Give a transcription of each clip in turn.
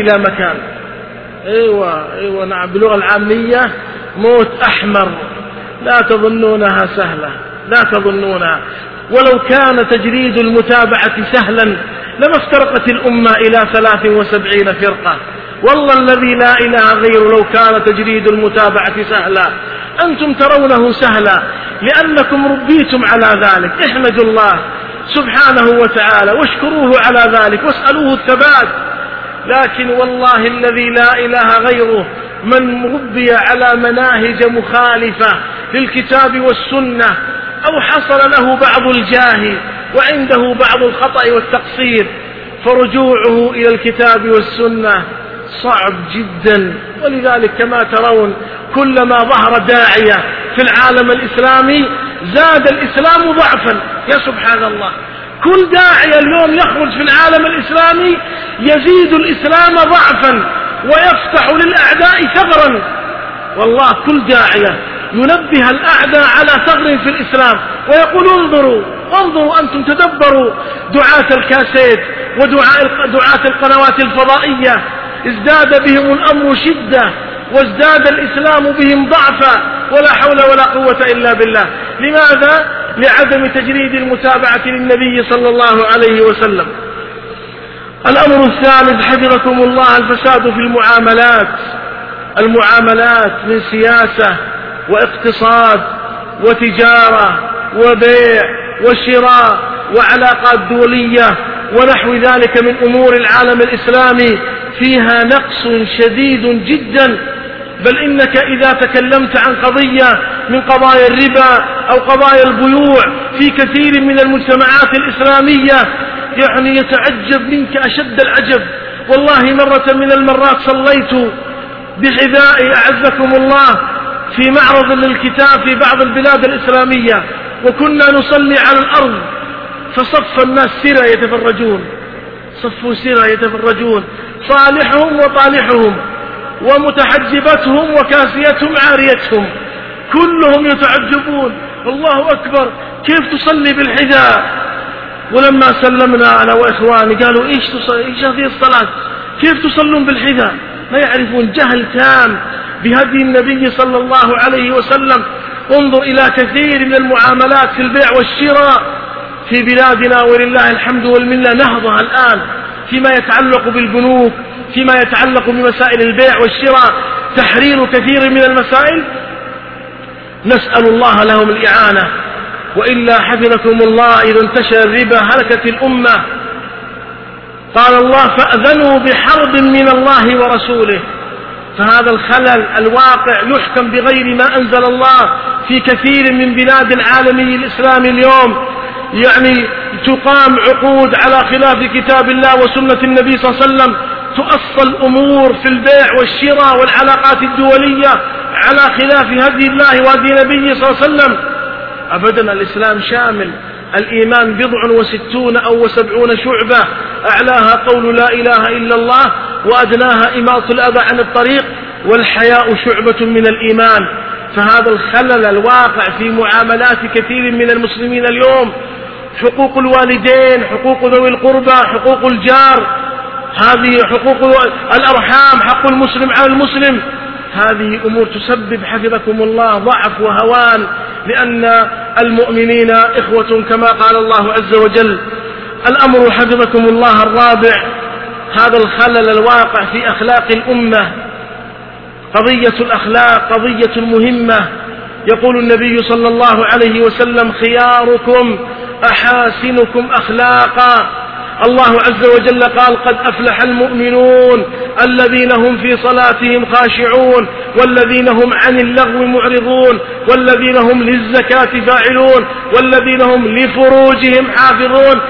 إلى مكان. أيوة أيوة نعم. باللغة العامية موت أحمر. لا تظنونها سهلة. لا تظنونها. ولو كان تجريد المتابعة سهلا لما افترقت الأمة إلى ثلاث وسبعين فرقة. والله الذي لا إله غيره لو كان تجريد المتابعة سهلا. أنتم ترونه سهلا. لأنكم ربيتم على ذلك. احمدوا الله سبحانه وتعالى. واشكروه على ذلك. واسألوه الثبات. لكن والله الذي لا إله غيره من ربي على مناهج مخالفة للكتاب والسنة أو حصل له بعض الجاه وعنده بعض الخطأ والتقصير فرجوعه إلى الكتاب والسنة صعب جدا. ولذلك كما ترون كلما ظهر داعية في العالم الإسلامي زاد الإسلام ضعفا. يا سبحان الله. كل داعية اليوم يخرج في العالم الإسلامي يزيد الإسلام ضعفا ويفتح للأعداء ثغرا. والله كل داعية ينبه الأعداء على ثغر في الإسلام ويقول انظروا انظروا أنتم تدبروا دعاة الكاسيت ودعاة دعاة القنوات الفضائية ازداد بهم الأمر شدة. وازداد الإسلام بهم ضعفا ولا حول ولا قوة إلا بالله. لماذا؟ لعدم تجريد المتابعة للنبي صلى الله عليه وسلم. الأمر الثالث حفظكم الله الفساد في المعاملات. المعاملات من سياسة واقتصاد وتجارة وبيع وشراء وعلاقات دولية ونحو ذلك من أمور العالم الإسلامي فيها نقص شديد جدا بل إنك إذا تكلمت عن قضية من قضايا الربا أو قضايا البيوع في كثير من المجتمعات الإسلامية يعني يتعجب منك أشد العجب. والله مرة من المرات صليت بحذائي أعزكم الله في معرض للكتاب في بعض البلاد الإسلامية وكنا نصلي على الأرض فصف الناس سرى يتفرجون. صفوا سرى يتفرجون. صالحهم وطالحهم. ومتحجبتهم وكاسيتهم عاريتهم. كلهم يتعجبون. الله أكبر. كيف تصلي بالحذاء؟ ولما سلمنا أنا وإخواني قالوا إيش تصلي؟ إيش هذه الصلاة؟ كيف تصلون بالحذاء؟ ما يعرفون. جهل تام بهدي النبي صلى الله عليه وسلم. انظر إلى كثير من المعاملات في البيع والشراء في بلادنا ولله الحمد والمنة. نهضة الآن فيما يتعلق بالبنوك فيما يتعلق بمسائل البيع والشراء تحرير كثير من المسائل؟ نسأل الله لهم الإعانة. وإلا حفظكم الله إذا انتشر الربا هلكت الأمة. قال الله فأذنوا بحرب من الله ورسوله. فهذا الخلل الواقع يحكم بغير ما أنزل الله في كثير من بلاد العالم الإسلامي اليوم. يعني تقام عقود على خلاف كتاب الله وسنة النبي صلى الله عليه وسلم. تؤصل الأمور في البيع والشراء والعلاقات الدولية على خلاف هدي الله وهدي نبيه صلى الله عليه وسلم. أبدا الإسلام شامل. الإيمان بضع وستون أو وسبعون شعبة. أعلاها قول لا إله إلا الله وأدناها إماطة الأذى عن الطريق والحياء شعبة من الإيمان. فهذا الخلل الواقع في معاملات كثير من المسلمين اليوم. حقوق الوالدين حقوق ذوي القربى حقوق الجار هذه حقوق الأرحام حق المسلم على المسلم. هذه أمور تسبب حفظكم الله ضعف وهوان لأن المؤمنين إخوة كما قال الله عز وجل الأمر حفظكم الله الرابع هذا الخلل الواقع في أخلاق الأمة. قضية الأخلاق قضية مهمة يقول النبي صلى الله عليه وسلم خياركم أحاسنكم أخلاقا. الله عز وجل قال قد أفلح المؤمنون الذين هم في صلاتهم خاشعون والذين هم عن اللغو معرضون والذين هم للزكاة فاعلون والذين هم لفروجهم حافظون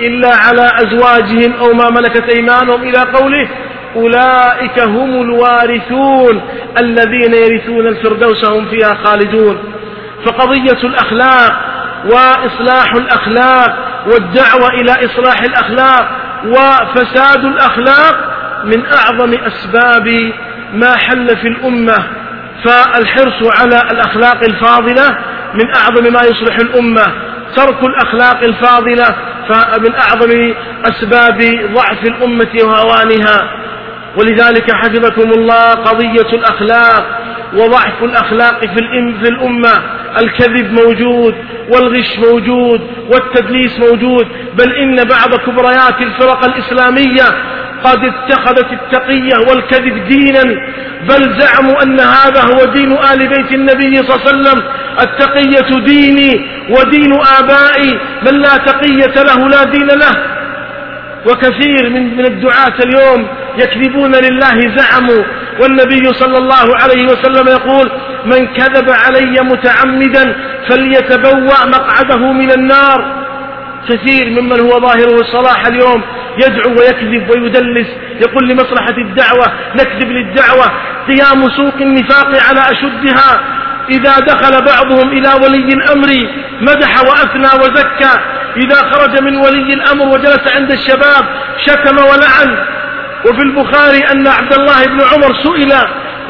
إلا على أزواجهم أو ما ملكت أيمانهم إلى قوله أولئك هم الوارثون الذين يرثون الفردوس هم فيها خالدون فقضية الأخلاق وإصلاح الأخلاق والدعوة إلى إصلاح الأخلاق وفساد الأخلاق من أعظم أسباب ما حل في الأمة. فالحرص على الأخلاق الفاضلة من أعظم ما يصلح الأمة. ترك الأخلاق الفاضلة فمن أعظم أسباب ضعف الأمة وهوانها. ولذلك حفظكم الله قضية الأخلاق وضعف الأخلاق في الأمة. الكذب موجود والغش موجود والتدليس موجود بل إن بعض كبريات الفرق الإسلامية قد اتخذت التقية والكذب دينا بل زعموا أن هذا هو دين آل بيت النبي صلى الله عليه وسلم. التقية ديني ودين آبائي من لا تقية له لا دين له. وكثير من من الدعاة اليوم يكذبون لله زعموا والنبي صلى الله عليه وسلم يقول من كذب علي متعمدا فليتبوأ مقعده من النار. كثير ممن هو ظاهره الصلاح اليوم يدعو ويكذب ويدلس يقول لمصلحة الدعوة نكذب للدعوة قيام سوق النفاق على أشدها. إذا دخل بعضهم إلى ولي الأمر مدح وأثنى وزكى. إذا خرج من ولي الأمر وجلس عند الشباب شتم ولعن. وفي البخاري أن عبد الله بن عمر سئل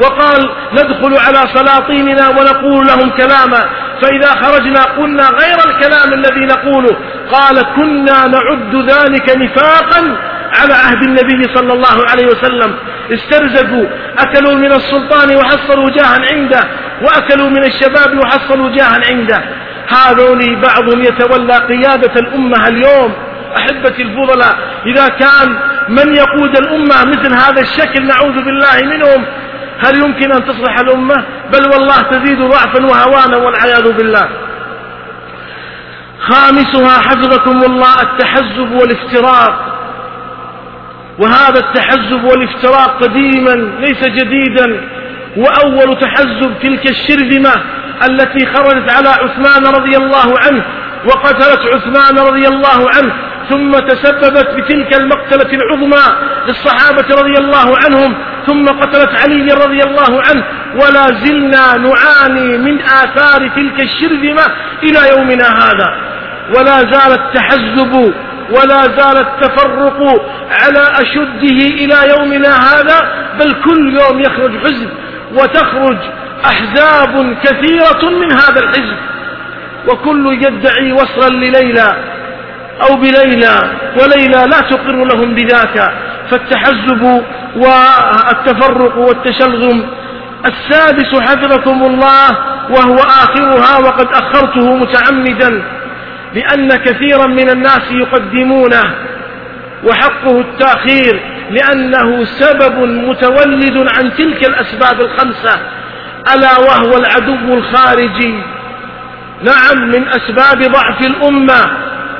وقال ندخل على سلاطيننا ونقول لهم كلاما. فإذا خرجنا قلنا غير الكلام الذي نقوله. قال كنا نعد ذلك نفاقا على عهد النبي صلى الله عليه وسلم. استرزقوا أكلوا من السلطان وحصلوا جاها عنده وأكلوا من الشباب وحصلوا جاها عنده. هذول بعضهم يتولى قيادة الأمة اليوم. أحبتي الفضلاء إذا كان من يقود الأمة مثل هذا الشكل نعوذ بالله منهم. هل يمكن أن تصلح الأمة؟ بل والله تزيد ضعفا وهوانا والعياذ بالله. خامسها حفظكم الله التحزب والافتراق. وهذا التحزب والافتراق قديما ليس جديدا وأول تحزب تلك الشرذمة التي خرجت على عثمان رضي الله عنه وقتلت عثمان رضي الله عنه ثم تسببت بتلك المقتلة العظمى للصحابة رضي الله عنهم ثم قتلت علي رضي الله عنه ولا زلنا نعاني من آثار تلك الشرذمة إلى يومنا هذا. ولا زال التحزب ولا زال التفرق على أشده إلى يومنا هذا بل كل يوم يخرج حزب وتخرج أحزاب كثيرة من هذا الحزب. وكل يدعي وصلا لليلى أو بليلى وليلى لا تقر لهم بذاك. فالتحزب والتفرق والتشلغم السادس حفظكم الله وهو آخرها وقد أخرته متعمدا. لأن كثيرا من الناس يقدمونه وحقه التأخير لأنه سبب متولد عن تلك الأسباب الخمسة ألا وهو العدو الخارجي. نعم من أسباب ضعف الأمة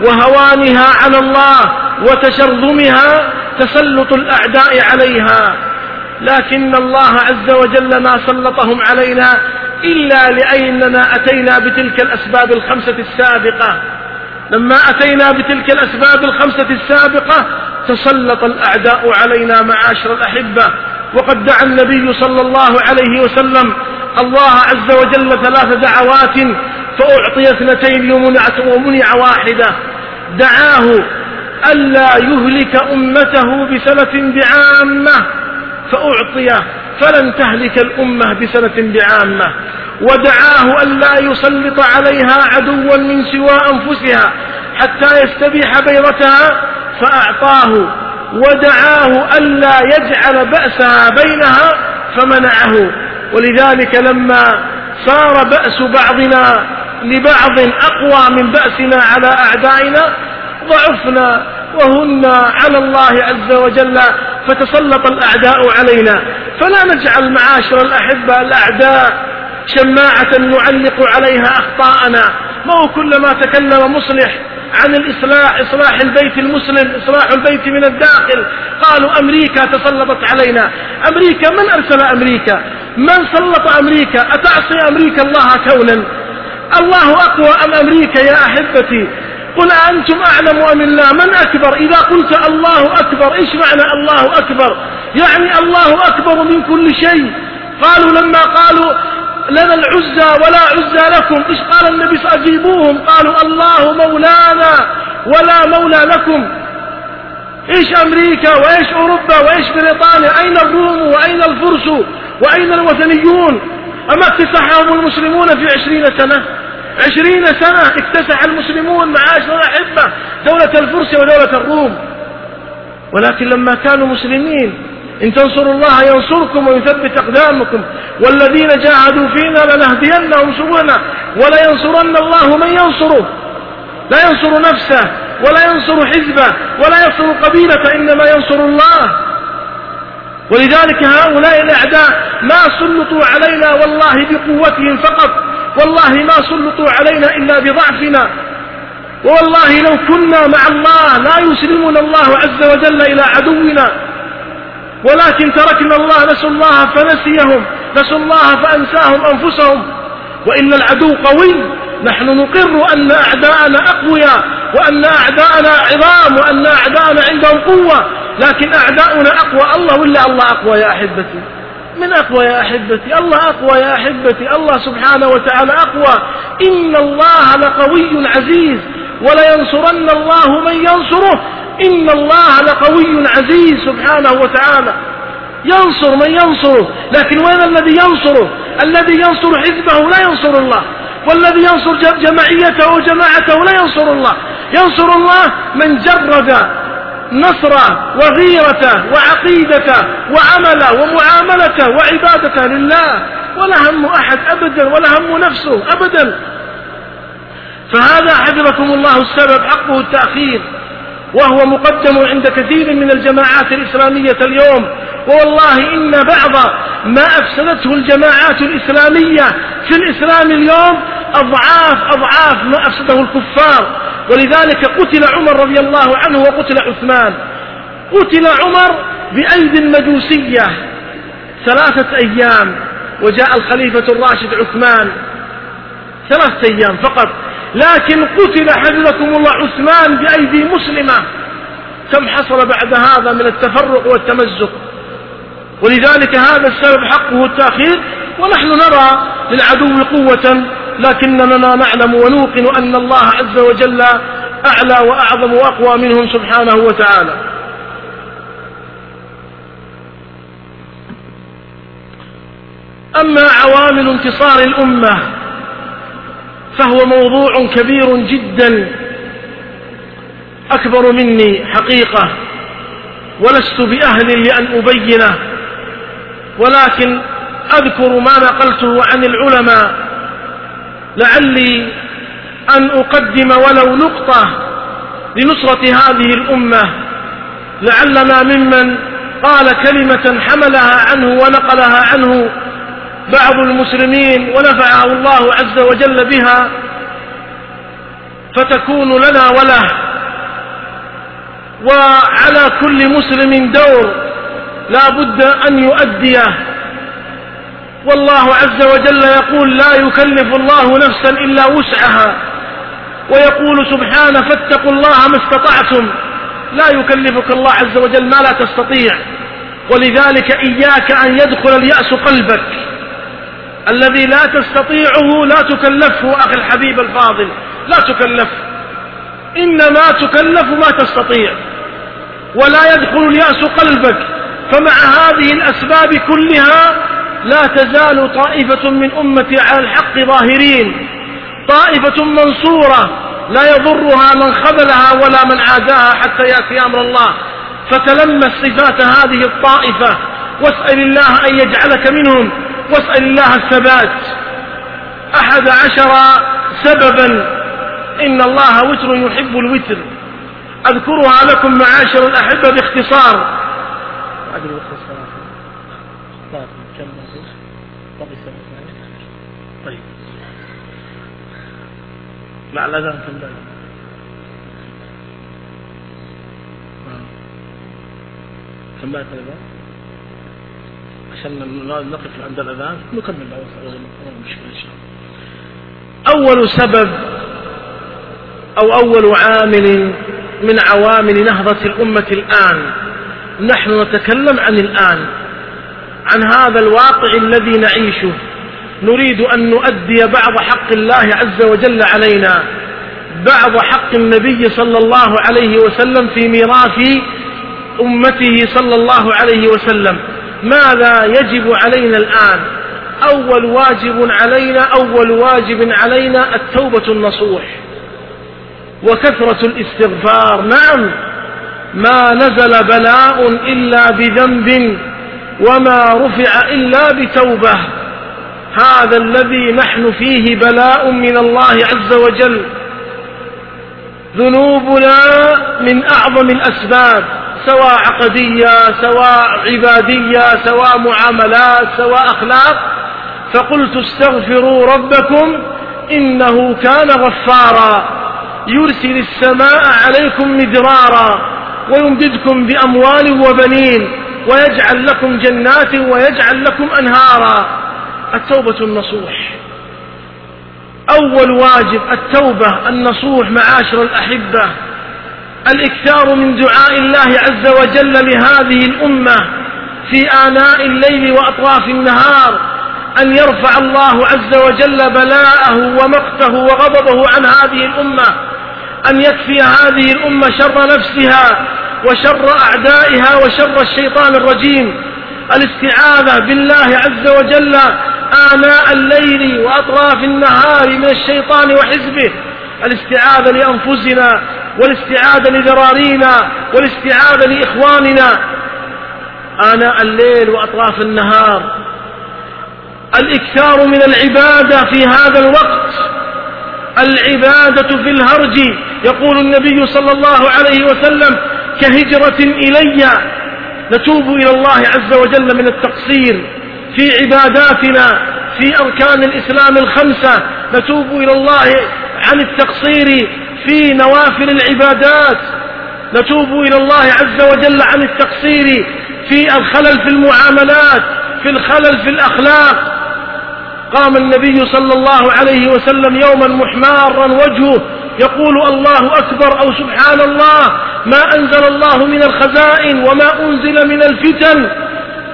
وهوانها على الله وتشرذمها تسلط الأعداء عليها. لكن الله عز وجل ما سلطهم علينا إلا لأننا أتينا بتلك الأسباب الخمسة السابقة. لما أتينا بتلك الأسباب الخمسة السابقة تسلط الأعداء علينا معاشر الأحبة. وقد دعا النبي صلى الله عليه وسلم الله عز وجل ثلاث دعوات فأعطي اثنتين ومنع واحدة. دعاه ألا يهلك أمته بسنة بعامة فأعطي فلن تهلك الأمة بسنة بعامة ودعاه ألا يسلط عليها عدوا من سوى أنفسها حتى يستبيح بيضتها فأعطاه ودعاه ألا يجعل بأسها بينها فمنعه. ولذلك لما صار بأس بعضنا لبعض أقوى من بأسنا على أعدائنا ضعفنا وهنا على الله عز وجل فتسلط الأعداء علينا. فلا نجعل معاشر الأحبة الأعداء شماعة نعلق عليها أخطاءنا. ما هو كلما تكلم مصلح عن الإصلاح إصلاح البيت المسلم إصلاح البيت من الداخل قالوا أمريكا تسلطت علينا. أمريكا من أرسل أمريكا؟ من سلط أمريكا؟ أتعصي أمريكا الله كونا؟ الله أقوى أم أمريكا يا أحبتي؟ قل أنتم أعلم أم الله؟ من أكبر؟ إذا قلت الله أكبر إيش معنى الله أكبر؟ يعني الله أكبر من كل شيء. قالوا لما قالوا لنا العزى ولا عزى لكم إيش قال النبي؟ أجيبوهم. قالوا الله مولانا ولا مولى لكم. إيش أمريكا؟ وإيش أوروبا؟ وإيش بريطانيا؟ أين الروم؟ وأين الفرس؟ وأين الوثنيون؟ أما اكتسحهم المسلمون في عشرين سنة؟ عشرين سنة اكتسح المسلمون معاشر الأحبة دولة الفرس ودولة الروم. ولكن لما كانوا مسلمين إن تنصروا الله ينصركم ويثبت أقدامكم. والذين جاهدوا فينا لنهدينهم سبلنا ولا ينصرن الله من ينصره. لا ينصر نفسه ولا ينصر حزبه ولا ينصر قبيلة إنما ينصر الله. ولذلك هؤلاء الأعداء ما سلطوا علينا والله بقوتهم فقط. والله ما سلطوا علينا إلا بضعفنا. والله لو كنا مع الله لا يسلمنا الله عز وجل إلى عدونا. ولكن تركنا الله نسوا الله فنسيهم نسوا الله فأنساهم أنفسهم. وإن العدو قوي نحن نقر أن أعداءنا أقوياء وأن أعداءنا عظام وأن أعداءنا عندهم قوة. لكن أعداؤنا أقوى. الله ولا الله أقوى يا أحبتي؟ من أقوى يا أحبتي الله أقوى يا أحبتي الله سبحانه وتعالى أقوى. إن الله لقوي عزيز ولينصرن الله من ينصره. إن الله لقوي عزيز سبحانه وتعالى. ينصر من ينصره لكن وين الذي ينصره؟ الذي ينصر حزبه لا ينصر الله والذي ينصر جمعيته وجماعته لا ينصر الله. ينصر الله من جرد نصره وغيرته وعقيدته وعمله ومعاملته وعبادته لله. ولا هم أحد أبدا ولا هم نفسه أبدا. فهذا حفظكم الله السبب حقه التأخير. وهو مقدم عند كثير من الجماعات الإسلامية اليوم. والله إن بعض ما أفسدته الجماعات الإسلامية في الإسلام اليوم أضعاف أضعاف ما أفسده الكفار. ولذلك قتل عمر رضي الله عنه وقتل عثمان. قتل عمر بأيدي المجوسية ثلاثة أيام وجاء الخليفة الراشد عثمان. ثلاثة أيام فقط. لكن قتل حفظكم الله عثمان بأيدي مسلمة. كم حصل بعد هذا من التفرق والتمزق؟ ولذلك هذا السبب حقه التأخير ونحن نرى للعدو قوة لكننا نعلم ونوقن أن الله عز وجل أعلى وأعظم وأقوى منهم سبحانه وتعالى. أما عوامل انتصار الأمة فهو موضوع كبير جدا. أكبر مني حقيقة. ولست بأهل لأن أبينه. ولكن أذكر ما نقلته عن العلماء. لعلي أن أقدم ولو نقطة لنصرة هذه الأمة. لعلنا ممن قال كلمة حملها عنه ونقلها عنه بعض المسلمين ونفعه الله عز وجل بها فتكون لنا وله. وعلى كل مسلم دور لا بد أن يؤديه. والله عز وجل يقول لا يكلف الله نفسا إلا وسعها ويقول سبحانه فاتقوا الله ما استطعتم لا يكلفك الله عز وجل ما لا تستطيع. ولذلك إياك أن يدخل اليأس قلبك. الذي لا تستطيعه لا تكلفه أخي الحبيب الفاضل لا تكلف. إنما تكلف ما تستطيع. ولا يدخل اليأس قلبك. فمع هذه الأسباب كلها لا تزال طائفة من أمتي على الحق ظاهرين. طائفة منصورة لا يضرها من خذلها ولا من عاداها حتى يأتي أمر الله. فتلمس صفات هذه الطائفة. واسأل الله أن يجعلك منهم. واسأل الله الثبات. أحد عشر سببا إن الله وتر يحب الوتر. أذكرها لكم معاشر الأحبة باختصار. طيب. مع الأذان كم دقيقة كم عشان نقف عند الأذان نكمل بعد أول سبب أو أول عامل من عوامل نهضة الأمة الآن نحن نتكلم عن الآن عن هذا الواقع الذي نعيشه. نريد أن نؤدي بعض حق الله عز وجل علينا. بعض حق النبي صلى الله عليه وسلم في ميراث أمته صلى الله عليه وسلم. ماذا يجب علينا الآن؟ أول واجب علينا أول واجب علينا التوبة النصوح وكثرة الاستغفار. نعم ما نزل بلاء إلا بذنب وما رفع إلا بتوبة. هذا الذي نحن فيه بلاء من الله عز وجل. ذنوبنا من أعظم الأسباب. سواء عقدية سواء عبادية سواء معاملات سواء أخلاق فقلت استغفروا ربكم إنه كان غفارا. يرسل السماء عليكم مدرارا ويمددكم بأموال وبنين ويجعل لكم جنات ويجعل لكم أنهارا. التوبة النصوح. أول واجب التوبة النصوح معاشر الأحبة. الإكثار من دعاء الله عز وجل لهذه الأمة في آناء الليل وأطراف النهار أن يرفع الله عز وجل بلاءه ومقته وغضبه عن هذه الأمة أن يكفي هذه الأمة شر نفسها وشر أعدائها وشر الشيطان الرجيم. الاستعاذة بالله عز وجل آناء الليل وأطراف النهار من الشيطان وحزبه الاستعاذة لأنفسنا والاستعاذة لذرارينا والاستعاذة لإخواننا. آناء الليل وأطراف النهار. الإكثار من العبادة في هذا الوقت. العبادة في الهرج. يقول النبي صلى الله عليه وسلم كهجرة إلي. نتوب إلى الله عز وجل من التقصير. في عباداتنا في أركان الإسلام الخمسة. نتوب إلى الله عن التقصير في نوافل العبادات. نتوب إلى الله عز وجل عن التقصير في الخلل في المعاملات في الخلل في الأخلاق. قام النبي صلى الله عليه وسلم يوما محمارا وجهه يقول الله أكبر أو سبحان الله ما أنزل الله من الخزائن وما أنزل من الفتن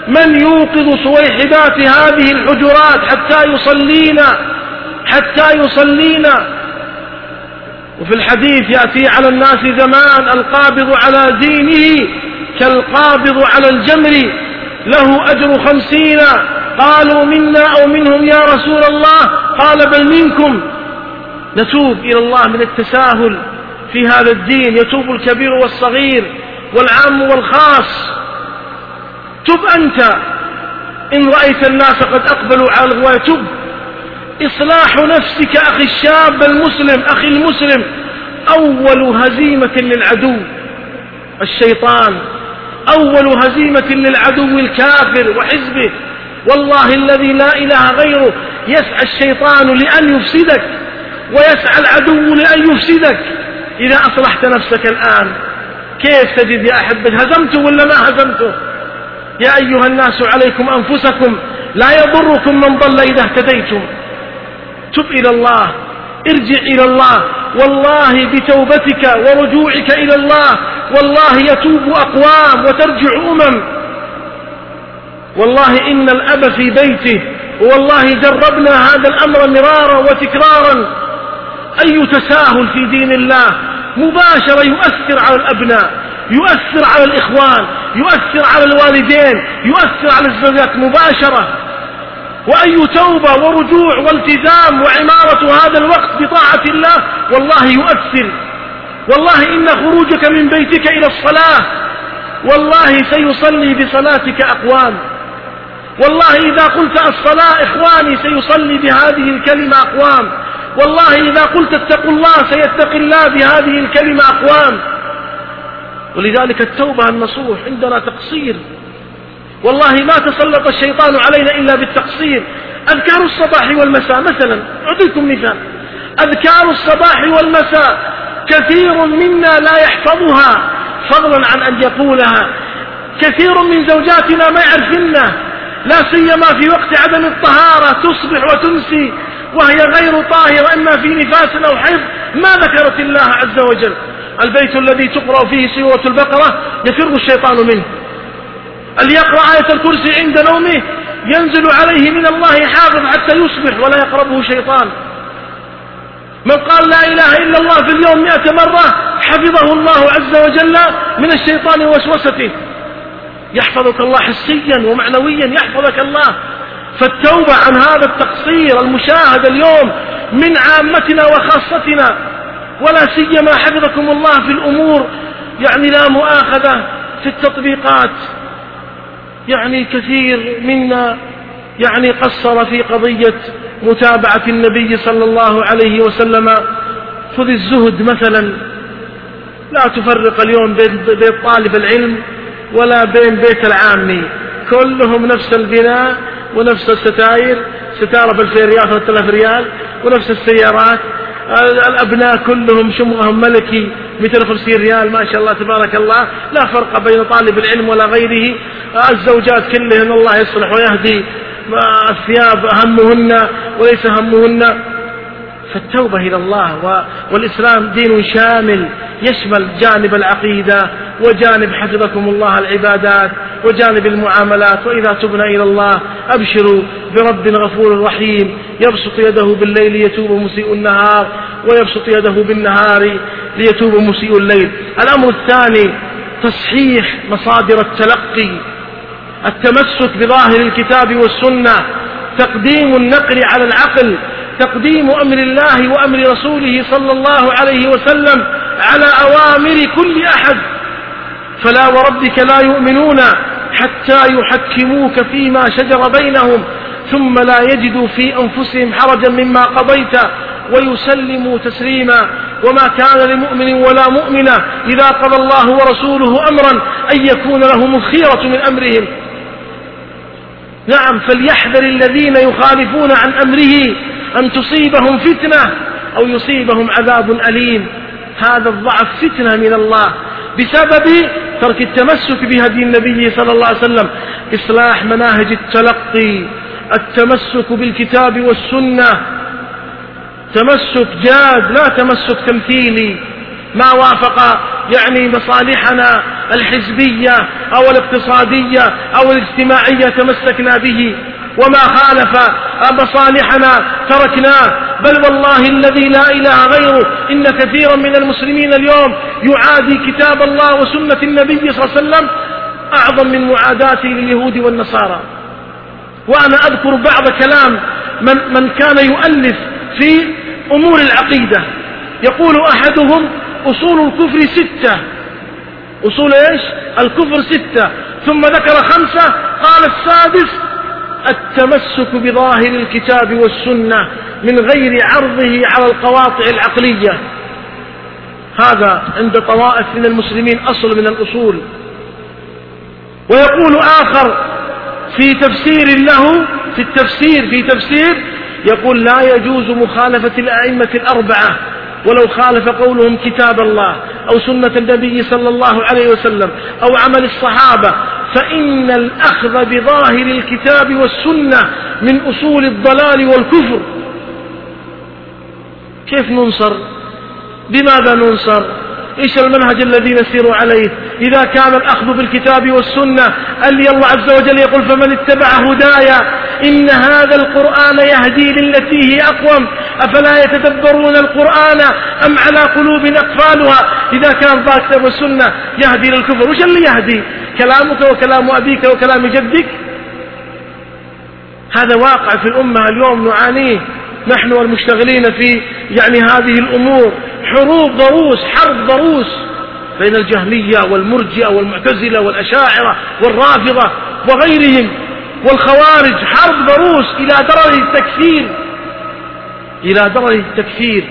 من يوقظ صويحبات هذه الحجرات حتى يصلينا حتى يصلينا. وفي الحديث يأتي على الناس زمان القابض على دينه كالقابض على الجمر له أجر خمسين. قالوا منا أو منهم يا رسول الله؟ قال بل منكم. نتوب إلى الله من التساهل في هذا الدين يتوب الكبير والصغير والعام والخاص. تب أنت. إن رأيت الناس قد أقبلوا على الغواية تب. إصلاح نفسك أخي الشاب المسلم أخي المسلم. أول هزيمة للعدو الشيطان. أول هزيمة للعدو الكافر وحزبه. والله الذي لا إله غيره يسعى الشيطان لأن يفسدك ويسعى العدو لأن يفسدك. إذا أصلحت نفسك الآن كيف تجد يا أحبة هزمته ولا ما هزمته؟ يا أيها الناس عليكم أنفسكم لا يضركم من ضل إذا اهتديتم. تب إلى الله ارجع إلى الله. والله بتوبتك ورجوعك إلى الله. والله يتوب أقوام وترجع أمم. والله إن الأب في بيته. والله جربنا هذا الأمر مرارا وتكرارا. أي تساهل في دين الله؟ مباشرة يؤثر على الأبناء. يؤثر على الإخوان يؤثر على الوالدين يؤثر على الزوجات مباشرة. وأي توبة ورجوع والتزام وعمارة هذا الوقت بطاعة الله والله يؤثر. والله إن خروجك من بيتك إلى الصلاة والله سيصلي بصلاتك أقوام. والله إذا قلت الصلاة إخواني سيصلي بهذه الكلمة أقوام. والله إذا قلت اتقوا الله سيتقي الله بهذه الكلمة أقوام. ولذلك التوبة النصوح عندنا تقصير. والله ما تسلط الشيطان علينا إلا بالتقصير. أذكار الصباح والمساء مثلا أعطيكم مثال. أذكار الصباح والمساء كثير منا لا يحفظها فضلا عن أن يقولها. كثير من زوجاتنا ما يعرفنه لا سيما في وقت عدم الطهارة تصبح وتمسي وهي غير طاهرة إما في نفاس أو حيض ما ذكرت الله عز وجل. البيت الذي تقرأ فيه سورة البقرة يفر الشيطان منه. اللي يقرأ آية الكرسي عند نومه ينزل عليه من الله حافظ حتى يصبح ولا يقربه شيطان. من قال لا إله إلا الله في اليوم مئة مرة حفظه الله عز وجل من الشيطان ووسوسته يحفظك الله حسيا ومعنويا يحفظك الله. فالتوبة عن هذا التقصير المشاهد اليوم من عامتنا وخاصتنا. ولا سيما حفظكم الله في الأمور يعني لا مؤاخذة في التطبيقات. يعني كثير منا يعني قصر في قضية متابعة النبي صلى الله عليه وسلم. خذ الزهد مثلا. لا تفرق اليوم بين طالب العلم ولا بين بيت العامي. كلهم نفس البناء ونفس الستاير ستارة بالفين ريال ثلاثة آلاف ريال ونفس السيارات. الأبناء كلهم شمغهم ملكي 250 ريال ما شاء الله تبارك الله. لا فرق بين طالب العلم ولا غيره. الزوجات كلهن الله يصلح ويهدي. الثياب همهن وليس همهن. فالتوبة إلى الله والإسلام دين شامل يشمل جانب العقيدة وجانب حفظكم الله العبادات وجانب المعاملات وإذا تبنا إلى الله أبشروا برب غفور رحيم يبسط يده بالليل ليتوب مسيء النهار ويبسط يده بالنهار ليتوب مسيء الليل. الأمر الثاني تصحيح مصادر التلقي التمسك بظاهر الكتاب والسنة تقديم النقل على العقل تقديم أمر الله وأمر رسوله صلى الله عليه وسلم على أوامر كل أحد. فلا وربك لا يؤمنون حتى يحكموك فيما شجر بينهم ثم لا يجدوا في أنفسهم حرجا مما قضيت ويسلموا تسليما. وما كان لمؤمن ولا مؤمنة إذا قضى الله ورسوله أمرا أن يكون لهم الخيرة من أمرهم. نعم فليحذر الذين يخالفون عن أمره أن تصيبهم فتنة أو يصيبهم عذاب أليم. هذا الضعف فتنة من الله بسبب ترك التمسك بهدي النبي صلى الله عليه وسلم. إصلاح مناهج التلقي التمسك بالكتاب والسنة. تمسك جاد لا تمسك تمثيلي. ما وافق يعني مصالحنا الحزبية أو الاقتصادية أو الاجتماعية تمسكنا به وما خالف مصالحنا تركناه بل والله الذي لا إله غيره إن كثيرا من المسلمين اليوم يعادي كتاب الله وسنة النبي صلى الله عليه وسلم أعظم من معاداته لليهود والنصارى. وأنا أذكر بعض كلام من, من كان يؤلف في أمور العقيدة. يقول أحدهم أصول الكفر ستة. أصول إيش؟ الكفر ستة. ثم ذكر خمسة. قال السادس التمسك بظاهر الكتاب والسنة من غير عرضه على القواطع العقلية. هذا عند طوائف من المسلمين أصل من الأصول. ويقول آخر في تفسير له في التفسير في تفسير يقول لا يجوز مخالفة الأئمة الأربعة. ولو خالف قولهم كتاب الله أو سنة النبي صلى الله عليه وسلم أو عمل الصحابة فإن الأخذ بظاهر الكتاب والسنة من أصول الضلال والكفر. كيف ننصر؟ بماذا ننصر؟ إيش المنهج الذي نسير عليه؟ إذا كان الأخذ بالكتاب والسنة اللي الله عز وجل يقول فمن اتبع هدايا إن هذا القرآن يهدي للتي هي أقوم. أفلا يتدبرون القرآن أم على قلوب أقفالها؟ إذا كان ذا الكتاب والسنة يهدي للكفر وش اللي يهدي؟ كلامك وكلام أبيك وكلام جدك؟ هذا واقع في الأمة اليوم نعانيه. نحن والمشتغلين في يعني هذه الأمور. حروب ضروس حرب ضروس بين الجهمية والمرجئة والمعتزلة والأشاعرة والرافضة وغيرهم والخوارج. حرب ضروس إلى درجة التكفير إلى درجة التكفير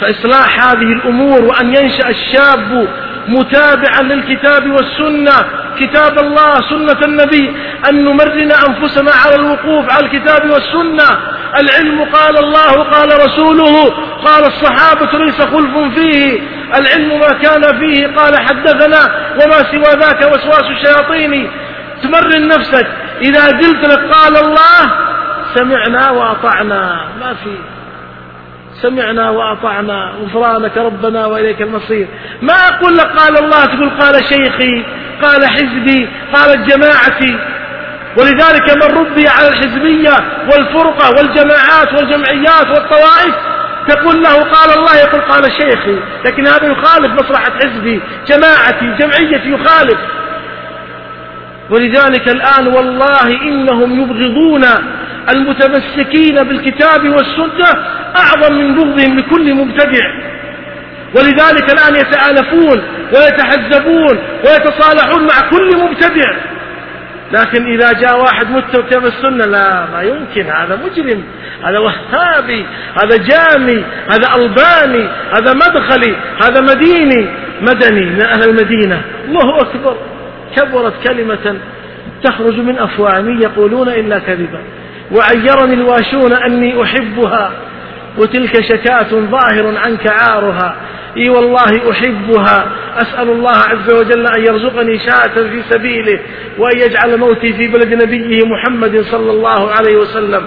فإصلاح هذه الأمور وأن ينشأ الشاب متابعا للكتاب والسنة. كتاب الله سنة النبي. أن نمرن أنفسنا على الوقوف على الكتاب والسنة. العلم قال الله قال رسوله. قال الصحابة ليس خلف فيه. العلم ما كان فيه قال حدثنا. وما سوى ذاك وسواس الشياطين. تمرن نفسك. إذا قلت لك قال الله سمعنا وأطعنا. ما في. سمعنا وأطعنا غفرانك ربنا وإليك المصير. ما أقول لك قال الله تقول قال شيخي قال حزبي قالت جماعتي. ولذلك من ربي على الحزبية والفرقة والجماعات والجمعيات والطوائف تقول له قال الله يقول قال شيخي. لكن هذا يخالف مصلحة حزبي جماعتي جمعيتي يخالف. ولذلك الآن والله إنهم يبغضون المتمسكين بالكتاب والسنة أعظم من بغضهم لكل مبتدع. ولذلك الآن يتآلفون ويتحزبون ويتصالحون مع كل مبتدع. لكن إذا جاء واحد متبع السنة لا ما يمكن. هذا مجرم هذا وهابي هذا جامي هذا ألباني هذا مدخلي هذا مديني. مدني من أهل المدينة. الله أكبر. كبرت كلمة تخرج من أفواههم يقولون إلا كذبا. وعيرني الواشون أني أحبها وتلك شكاة ظاهر عنك عارها. إي والله أحبها. أسأل الله عز وجل أن يرزقني شاة في سبيله وأن يجعل موتي في بلد نبيه محمد صلى الله عليه وسلم.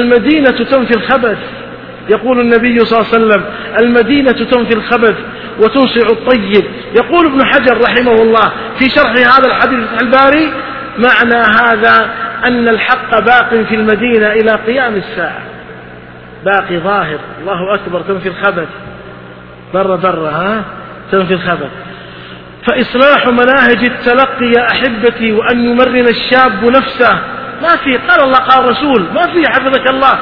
المدينة تنفي الخبث يقول النبي صلى الله عليه وسلم. المدينة تنفي الخبث وتنصع الطيب. يقول ابن حجر رحمه الله في شرح هذا الحديث الباري معنى هذا أن الحق باق في المدينة إلى قيام الساعة. باقي ظاهر. الله أكبر تنفي الخبث برا برا ها؟ تنفي الخبث فإصلاح مناهج التلقي يا أحبتي وأن يمرن الشاب نفسه. ما في قال الله قال رسول ما في حفظك الله.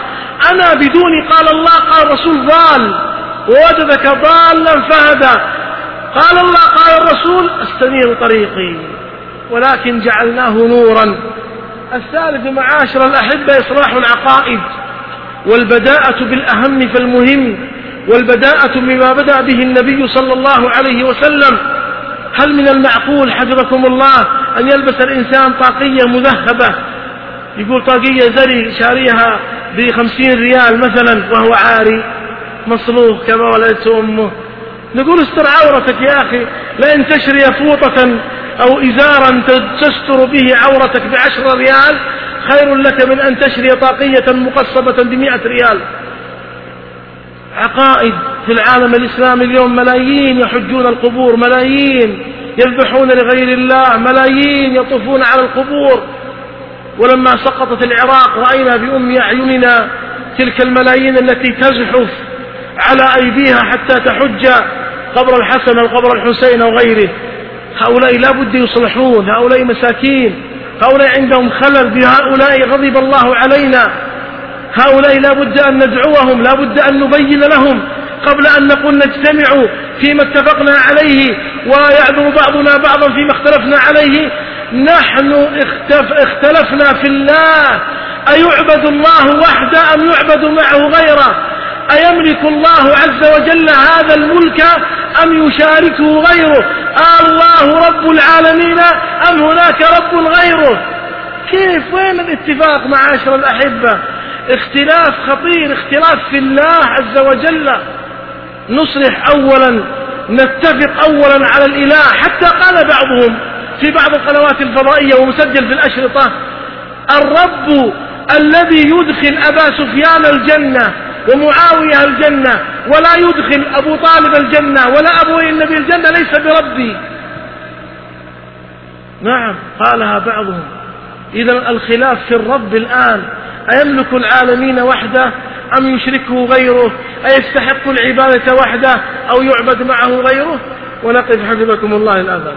أنا بدون قال الله قال رسول ضال. ووجدك ضالا فهدى. قال الله قال الرسول أستنير طريقي. ولكن جعلناه نورا. الثالث معاشر الأحبة إصلاح العقائد والبداءة بالأهم فالمهم والبداءة بما بدأ به النبي صلى الله عليه وسلم. هل من المعقول حفظكم الله أن يلبس الإنسان طاقية مذهبة؟ يقول طاقية زري شاريها بخمسين ريال مثلا وهو عاري. مصروف كما ولدته أمه. نقول استر عورتك يا أخي لأن تشري فوطة أو إزارا تستر به عورتك بعشر ريال خير لك من أن تشري طاقية مقصبة بمئة ريال. عقائد في العالم الإسلامي اليوم ملايين يحجون القبور ملايين يذبحون لغير الله ملايين يطوفون على القبور. ولما سقطت العراق رأينا بأم أعيننا تلك الملايين التي تزحف على أيديها حتى تحج قبر الحسن أو قبر الحسين أو غيره. هؤلاء لا بد يصلحون هؤلاء مساكين هؤلاء عندهم خلل بهؤلاء غضب الله علينا. هؤلاء لا بد أن ندعوهم لا بد أن نبين لهم قبل أن نقول نجتمع فيما اتفقنا عليه ويعذر بعضنا بعضا فيما اختلفنا عليه. نحن اختلفنا في الله. أيعبد الله وحده أم يعبد معه غيره؟ أيملك الله عز وجل هذا الملك أم يشاركه غيره؟ الله رب العالمين أم هناك رب غيره؟ كيف؟ وين الاتفاق معاشر الأحبة؟ اختلاف خطير اختلاف في الله عز وجل. نصلح أولا نتفق أولا على الإله. حتى قال بعضهم في بعض القنوات الفضائية ومسجل في الأشرطة الرب الذي يدخل أبا سفيان الجنة ومعاوية الجنة ولا يدخل أبو طالب الجنة ولا أبو النبي الجنة ليس بربي. نعم قالها بعضهم. إذا الخلاف في الرب الآن أيملك العالمين وحده أم يشركه غيره؟ أيستحق العبادة وحده أو يعبد معه غيره؟ ونقف حفظكم الله الأذان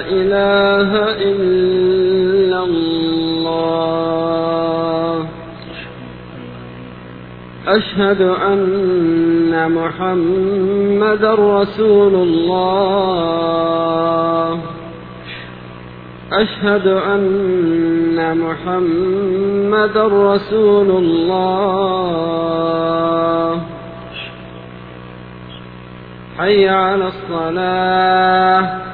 إله إلا الله. أشهد أن محمد رسول الله. أشهد أن محمد رسول الله. حي على الصلاة.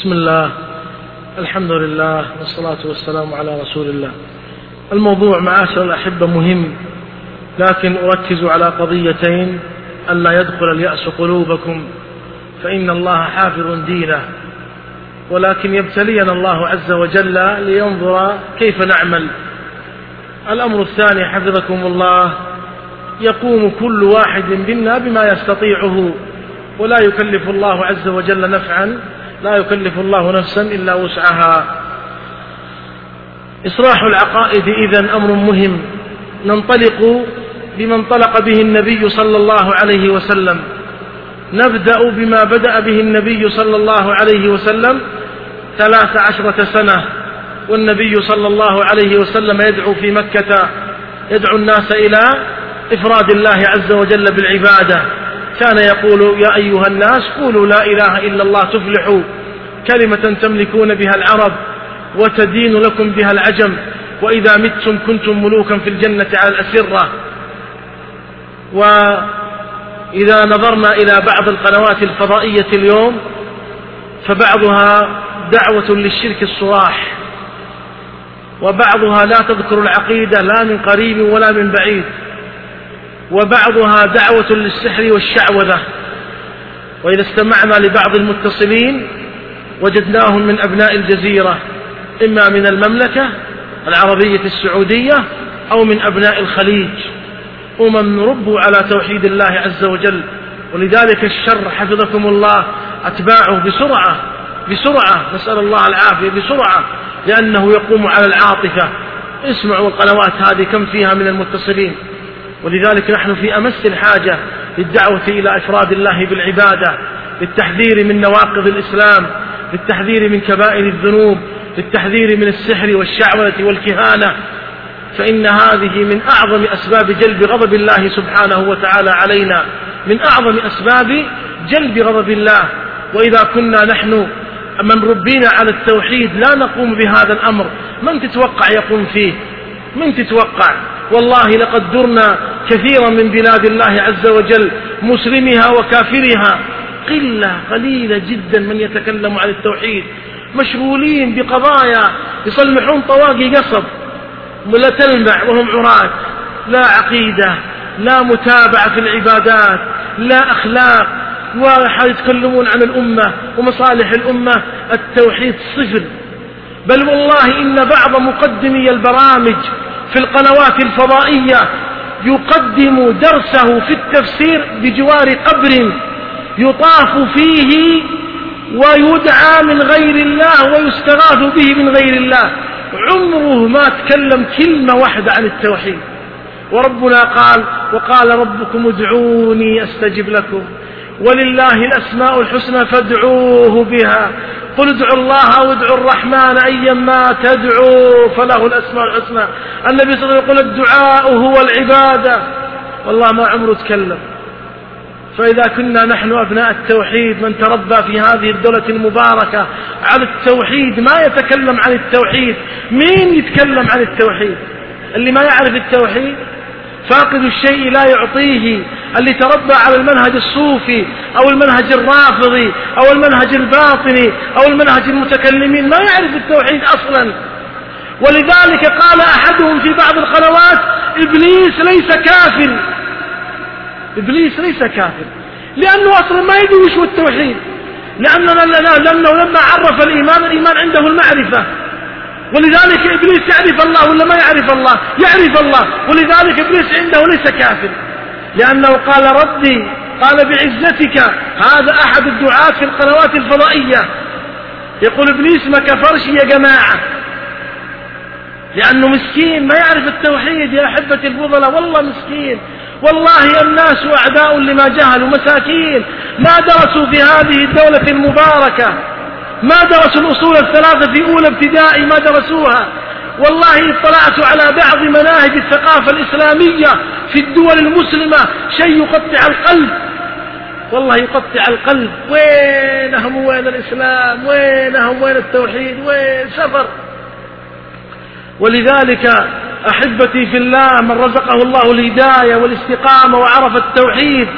بسم الله الحمد لله والصلاة والسلام على رسول الله الموضوع معاشر الأحبة مهم لكن أركز على قضيتين ألا يدخل اليأس قلوبكم فإن الله حافظ دينه ولكن يبتلينا الله عز وجل لينظر كيف نعمل الأمر الثاني حفظكم الله يقوم كل واحد منا بما يستطيعه ولا يكلف الله عز وجل نفعا لا يكلف الله نفسا إلا وسعها. إصلاح العقائد إذا أمر مهم. ننطلق بما انطلق به النبي صلى الله عليه وسلم. نبدأ بما بدأ به النبي صلى الله عليه وسلم ثلاث عشرة سنة. والنبي صلى الله عليه وسلم يدعو في مكة يدعو الناس إلى إفراد الله عز وجل بالعبادة. كان يقول يا أيها الناس قولوا لا إله إلا الله تفلحوا كلمة تملكون بها العرب وتدين لكم بها العجم وإذا متم كنتم ملوكا في الجنة على الأسرة. وإذا نظرنا إلى بعض القنوات الفضائية اليوم فبعضها دعوة للشرك الصراح وبعضها لا تذكر العقيدة لا من قريب ولا من بعيد. وبعضها دعوة للسحر والشعوذة. وإذا استمعنا لبعض المتصلين وجدناهم من أبناء الجزيرة إما من المملكة العربية السعودية أو من أبناء الخليج. أمم ربوا على توحيد الله عز وجل. ولذلك الشر حفظكم الله أتباعه بسرعة بسرعة. نسأل الله العافية بسرعة لأنه يقوم على العاطفة. اسمعوا القنوات هذه كم فيها من المتصلين. ولذلك نحن في أمس الحاجة للدعوة إلى إفراد الله بالعبادة للتحذير من نواقض الإسلام للتحذير من كبائر الذنوب للتحذير من السحر والشعوذة والكهانة. فإن هذه من أعظم أسباب جلب غضب الله سبحانه وتعالى علينا من أعظم أسباب جلب غضب الله. وإذا كنا نحن من ربينا على التوحيد لا نقوم بهذا الأمر. من تتوقع يقوم فيه؟ من تتوقع؟ والله لقد درنا كثيرا من بلاد الله عز وجل مسلمها وكافرها. قلة قليلة جدا من يتكلم عن التوحيد. مشغولين بقضايا يصلحون طواقي قصب. ولا تلمع وهم عراة. لا عقيدة لا متابعة في العبادات لا أخلاق. ويتكلمون عن الأمة ومصالح الأمة التوحيد صفر. بل والله إن بعض مقدمي البرامج في القنوات الفضائية يقدم درسه في التفسير بجوار قبر يطاف فيه ويدعى من غير الله ويستغاث به من غير الله. عمره ما تكلم كلمة واحدة عن التوحيد. وربنا قال وقال ربكم ادعوني أستجب لكم. ولله الأسماء الحسنى فادعوه بها. قل ادعوا الله أو ادعوا الرحمن أيما تدعوا فله الأسماء الحسنى. النبي صلى الله عليه وسلم يقول الدعاء هو العبادة. والله ما عمره تكلم. فإذا كنا نحن أبناء التوحيد من تربى في هذه الدولة المباركة على التوحيد ما يتكلم عن التوحيد. مين يتكلم عن التوحيد؟ اللي ما يعرف التوحيد؟ فاقد الشيء لا يعطيه اللي تربى على المنهج الصوفي أو المنهج الرافضي أو المنهج الباطني أو المنهج المتكلمين ما يعرف التوحيد أصلا. ولذلك قال أحدهم في بعض القنوات إبليس ليس كافر. إبليس ليس كافر. لأنه أصلا ما يدري وش هو التوحيد. لأنه, لأنه لما عرف الإيمان الإيمان عنده المعرفة. ولذلك إبليس يعرف الله ولا ما يعرف الله؟ يعرف الله. ولذلك إبليس عنده ليس كافر. لأنه قال ربي قال بعزتك هذا أحد الدعاة في القنوات الفضائية. يقول إبليس ما كفرش يا جماعة. لأنه مسكين ما يعرف التوحيد يا أحبتي الفضلاء. والله مسكين. والله الناس أعداء لما جهلوا مساكين. ما درسوا في هذه الدولة المباركة. ما درسوا الأصول الثلاثة في أولى ابتدائي ما درسوها. والله اطلعت على بعض مناهج الثقافة الإسلامية في الدول المسلمة. شيء يقطع القلب. والله يقطع القلب. وينهم وين الإسلام؟ وينهم وين التوحيد؟ وين سفر؟ ولذلك أحبتي في الله من رزقه الله الهداية والاستقامة وعرف التوحيد.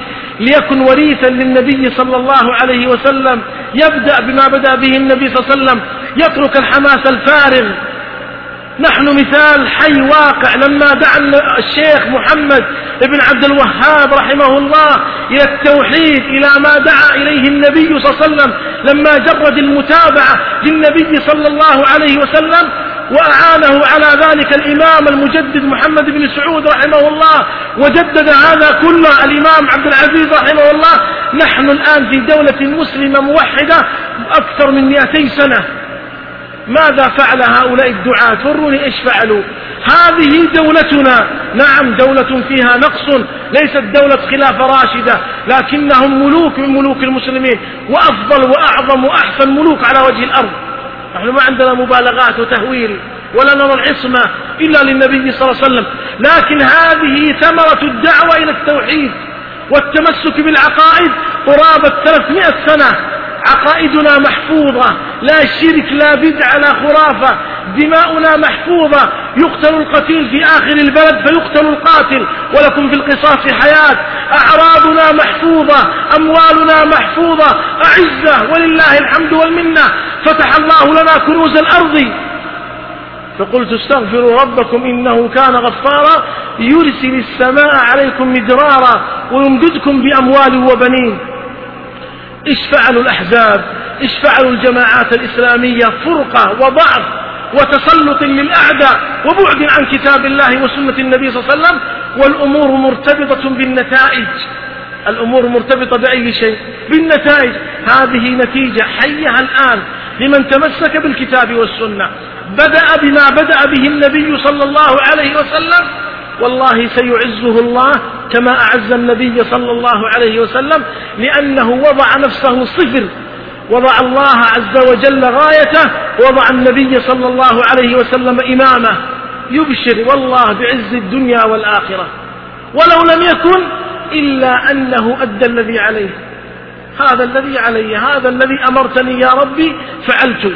ليكن وريثا للنبي صلى الله عليه وسلم يبدأ بما بدأ به النبي صلى الله عليه وسلم يترك الحماس الفارغ. نحن مثال حي واقع لما دعا الشيخ محمد بن عبد الوهاب رحمه الله إلى التوحيد إلى ما دعا إليه النبي صلى الله عليه وسلم لما جرد المتابعة للنبي صلى الله عليه وسلم وأعانه على ذلك الإمام المجدد محمد بن سعود رحمه الله وجدد هذا كله الإمام عبد العزيز رحمه الله. نحن الآن في دولة مسلمة موحدة أكثر من 200 سنة. ماذا فعل هؤلاء الدعاة؟ وروني إيش فعلوا؟ هذه دولتنا. نعم دولة فيها نقص ليست دولة خلافة راشدة لكنهم ملوك من ملوك المسلمين وأفضل وأعظم وأحسن ملوك على وجه الأرض. نحن ما عندنا مبالغات وتهويل ولا نرى العصمة إلا للنبي صلى الله عليه وسلم. لكن هذه ثمرة الدعوة إلى التوحيد والتمسك بالعقائد قرابة 300 سنة. عقائدنا محفوظة. لا شرك لا بدعة لا خرافة. دماؤنا محفوظة. يقتل القتيل في آخر البلد فيقتل القاتل. ولكم في القصاص حياة. أعراضنا محفوظة. أموالنا محفوظة. أعزة. ولله الحمد والمنة. فتح الله لنا كنوز الأرض. فقلت استغفروا ربكم إنه كان غفارا. يرسل السماء عليكم مدرارا. ويمددكم بأموال وبنين. إيش فعلوا الأحزاب. إيش فعلوا الجماعات الإسلامية. فرقة وضعف. وتسلط للأعداء وبعد عن كتاب الله وسنة النبي صلى الله عليه وسلم والأمور مرتبطة بالنتائج. الأمور مرتبطة بأي شيء؟ بالنتائج. هذه نتيجة حيها الآن لمن تمسك بالكتاب والسنة. بدأ بما بدأ به النبي صلى الله عليه وسلم. والله سيعزه الله كما أعز النبي صلى الله عليه وسلم لأنه وضع نفسه صفر وضع الله عز وجل غايته وضع النبي صلى الله عليه وسلم إمامه. يبشر والله بعز الدنيا والآخرة. ولو لم يكن إلا أنه أدى الذي عليه. هذا الذي علي هذا الذي أمرتني يا ربي فعلت.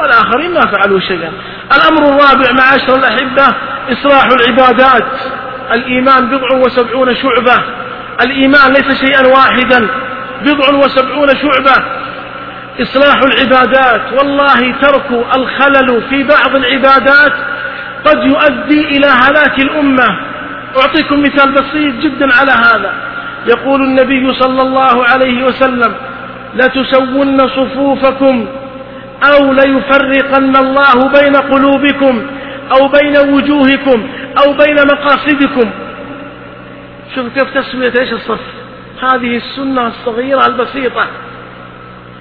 والآخرين ما فعلوا شيئا. الأمر الرابع معاشر الأحبة إصلاح العبادات. الإيمان بضع وسبعون شعبة. الإيمان ليس شيئا واحدا. بضع وسبعون شعبة. إصلاح العبادات. والله ترك الخلل في بعض العبادات قد يؤدي إلى هلاك الأمة. أعطيكم مثال بسيط جدا على هذا. يقول النبي صلى الله عليه وسلم لتسون صفوفكم أو ليفرقن الله بين قلوبكم أو بين وجوهكم أو بين مقاصدكم. شوف كيف تسوية إيش الصف؟ هذه السنة الصغيرة البسيطة.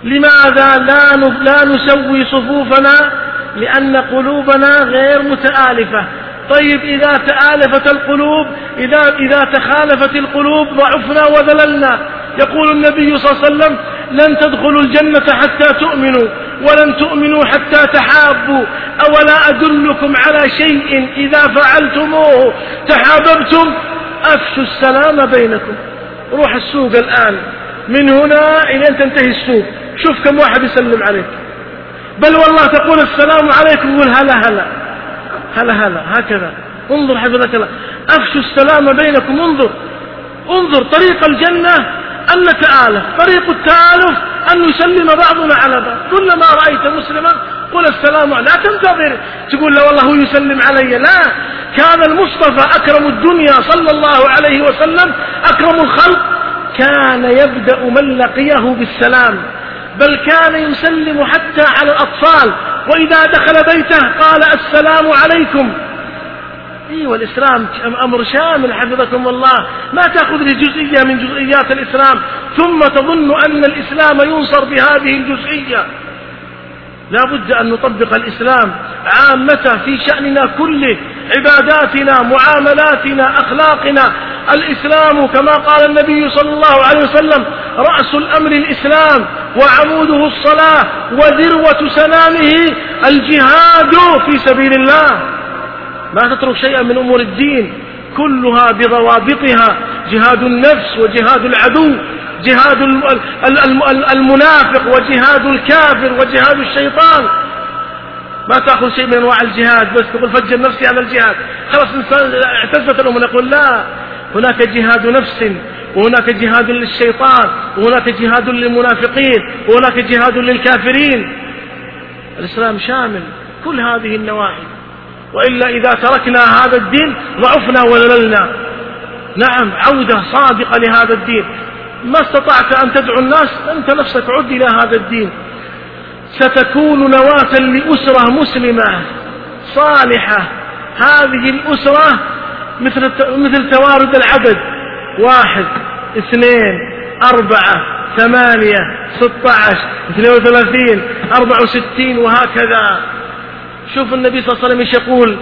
لماذا لا لا نسوي صفوفنا لأن قلوبنا غير متآلفة؟ طيب إذا تآلفت القلوب إذا إذا تخالفت القلوب ضعفنا وذللنا. يقول النبي صلى الله عليه وسلم لن تدخلوا الجنة حتى تؤمنوا ولن تؤمنوا حتى تحابوا. أولا أدلكم على شيء إذا فعلتموه؟ تحاببتم؟ أفشوا السلام بينكم. روح السوق الآن. من هنا إلى أن تنتهي السوق. شوف كم واحد يسلم عليك. بل والله تقول السلام عليكم يقول هلا هلا. هلا هلا هكذا. انظر حفظك الله. أفشوا السلام بينكم انظر. انظر طريق الجنة أن نتآلف طريق التآلف أن يسلم بعضنا على بعض. كلما رأيت مسلما قل السلام لا تنتظر. تقول له والله هو يسلم علي. لا. كان المصطفى أكرم الدنيا صلى الله عليه وسلم أكرم الخلق. كان يبدأ من لقيه بالسلام. بل كان يسلم حتى على الأطفال وإذا دخل بيته قال السلام عليكم. أيوه الاسلام أمر شامل حفظكم الله. ما تأخذ لي جزئيه من جزئيات الإسلام ثم تظن أن الإسلام ينصر بهذه الجزئية. لا بد أن نطبق الإسلام عامته في شأننا كله. عباداتنا معاملاتنا أخلاقنا. الإسلام كما قال النبي صلى الله عليه وسلم رأس الأمر الإسلام وعموده الصلاة وذروة سلامه الجهاد في سبيل الله. ما تترك شيئا من أمور الدين كلها بضوابطها. جهاد النفس وجهاد العدو جهاد المنافق وجهاد الكافر وجهاد الشيطان. ما تأخذ شيء من أنواع الجهاد بس تقول فجر نفسي على الجهاد. خلاص اعتزت الأمة نقول لا. هناك جهاد نفس وهناك جهاد للشيطان وهناك جهاد للمنافقين وهناك جهاد للكافرين. الإسلام شامل كل هذه النواحي. وإلا إذا تركنا هذا الدين ضعفنا وذللنا. نعم عودة صادقة لهذا الدين. ما استطعت أن تدعو الناس أنت نفسك عد إلى هذا الدين. ستكون نواة لأسرة مسلمة صالحة. هذه الأسرة مثل مثل توارد العدد. واحد اثنين أربعة ثمانية ستة عشر اثنين وثلاثين أربعة وستين وهكذا. شوف النبي صلى الله عليه وسلم إيش يقول.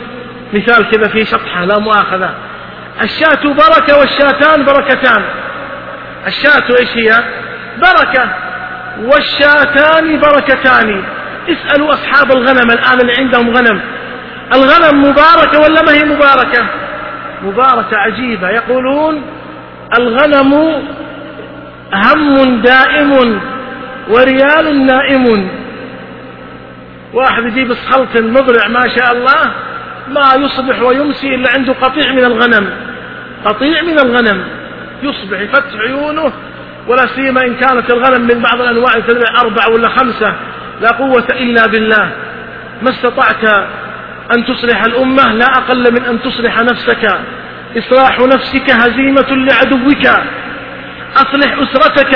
مثال كذا في شطحة لا مؤاخذة. الشاة بركة والشاتان بركتان. الشاة إيش هي؟ بركة. والشاتان بركتان. اسألوا أصحاب الغنم الآن اللي عندهم غنم. الغنم مباركة ولا ما هي مباركة؟ مباركة عجيبة. يقولون الغنم هم دائم وريال نائم. واحد يجيب السلط المضرع ما شاء الله ما يصبح ويمسي إلا عنده قطيع من الغنم. قطيع من الغنم. يصبح يفتح عيونه ولا سيما إن كانت الغنم من بعض الأنواع أربعة ولا خمسة لا قوة إلا بالله. ما استطعت أن تصلح الأمة لا أقل من أن تصلح نفسك. إصلاح نفسك هزيمة لعدوك. أصلح أسرتك.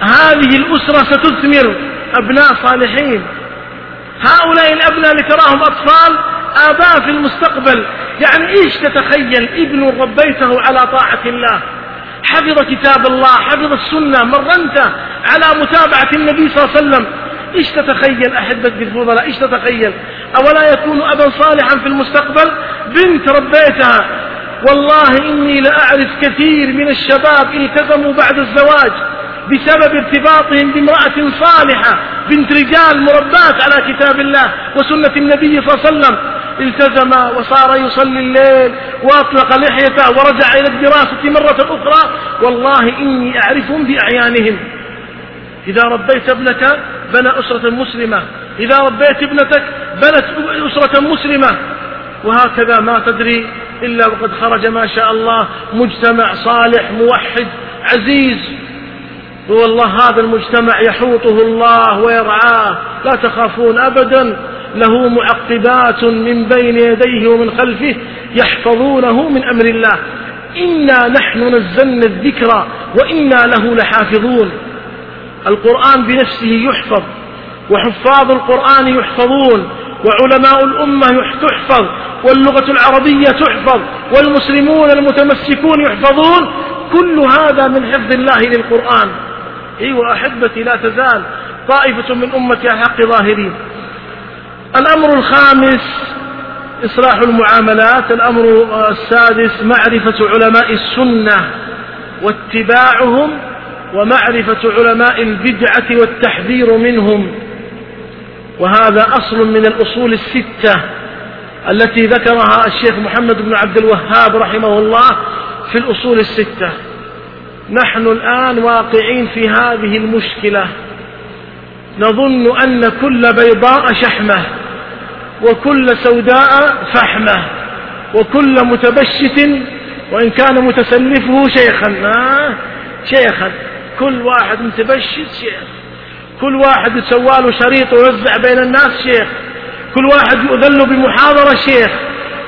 هذه الأسرة ستثمر أبناء صالحين. هؤلاء الأبناء اللي تراهم أطفال آباء في المستقبل. يعني إيش تتخيل؟ ابن ربيته على طاعة الله. حفظ كتاب الله حفظ السنة مرنت على متابعة النبي صلى الله عليه وسلم. إيش تتخيل أحبك بالفضلاء إيش تتخيل؟ أولا يكون أبا صالحا في المستقبل؟ بنت ربيتها. والله إني لأعرف كثير من الشباب التزموا بعد الزواج. بسبب ارتباطهم بامرأة صالحة بنت رجال مربات على كتاب الله وسنة النبي صلى الله عليه وسلم. التزم وصار يصلي الليل وأطلق لحيته ورجع إلى الدراسة مرة أخرى. والله إني أعرفهم بأعيانهم. إذا ربيت ابنك بنى أسرة مسلمة. إذا ربيت ابنتك بنت أسرة مسلمة. وهكذا ما تدري إلا وقد خرج ما شاء الله مجتمع صالح موحد عزيز. والله هذا المجتمع يحوطه الله ويرعاه. لا تخافون أبدا. له معقبات من بين يديه ومن خلفه يحفظونه من أمر الله. إنا نحن نزلنا الذكر وإنا له لحافظون. القرآن بنفسه يحفظ وحفاظ القرآن يحفظون وعلماء الأمة تحفظ واللغة العربية تحفظ والمسلمون المتمسكون يحفظون. كل هذا من حفظ الله للقرآن. أيوة أحبتي لا تزال طائفة من أمتي الحق ظاهرين. الأمر الخامس إصلاح المعاملات الأمر السادس معرفة علماء السنة واتباعهم ومعرفة علماء البدعة والتحذير منهم. وهذا أصل من الأصول الستة التي ذكرها الشيخ محمد بن عبد الوهاب رحمه الله في الأصول الستة. نحن الآن واقعين في هذه المشكلة. نظن أن كل بيضاء شحمة وكل سوداء فحمة وكل متبشت وإن كان متسلفه شيخا. آه شيخا. كل واحد متبشت شيخ. كل واحد يسوى له شريط ويوزع بين الناس شيخ. كل واحد يؤذن بمحاضرة شيخ.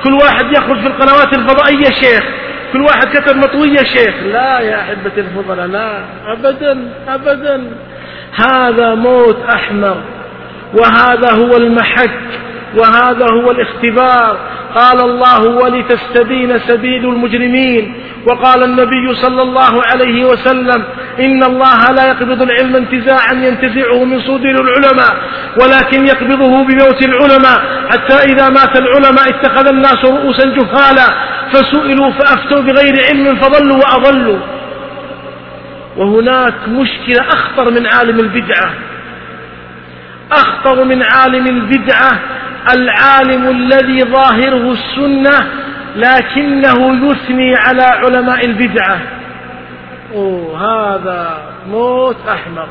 كل واحد يخرج في القنوات الفضائية شيخ. كل واحد كتب مطوية شيخ. لا يا أحبة الفضلاء لا أبدا أبدا. هذا موت أحمر وهذا هو المحك. وهذا هو الاختبار. قال الله ولتستبين سبيل المجرمين. وقال النبي صلى الله عليه وسلم إن الله لا يقبض العلم انتزاعا ينتزعه من صدور العلماء ولكن يقبضه بموت العلماء. حتى إذا مات العلماء اتخذ الناس رؤوسا جهالا فسئلوا فأفتوا بغير علم فضلوا وأضلوا. وهناك مشكلة أخطر من عالم البدعة. أخطر من عالم البدعة العالم الذي ظاهره السنة لكنه يثني على علماء البدعة. أوه هذا موت أحمر.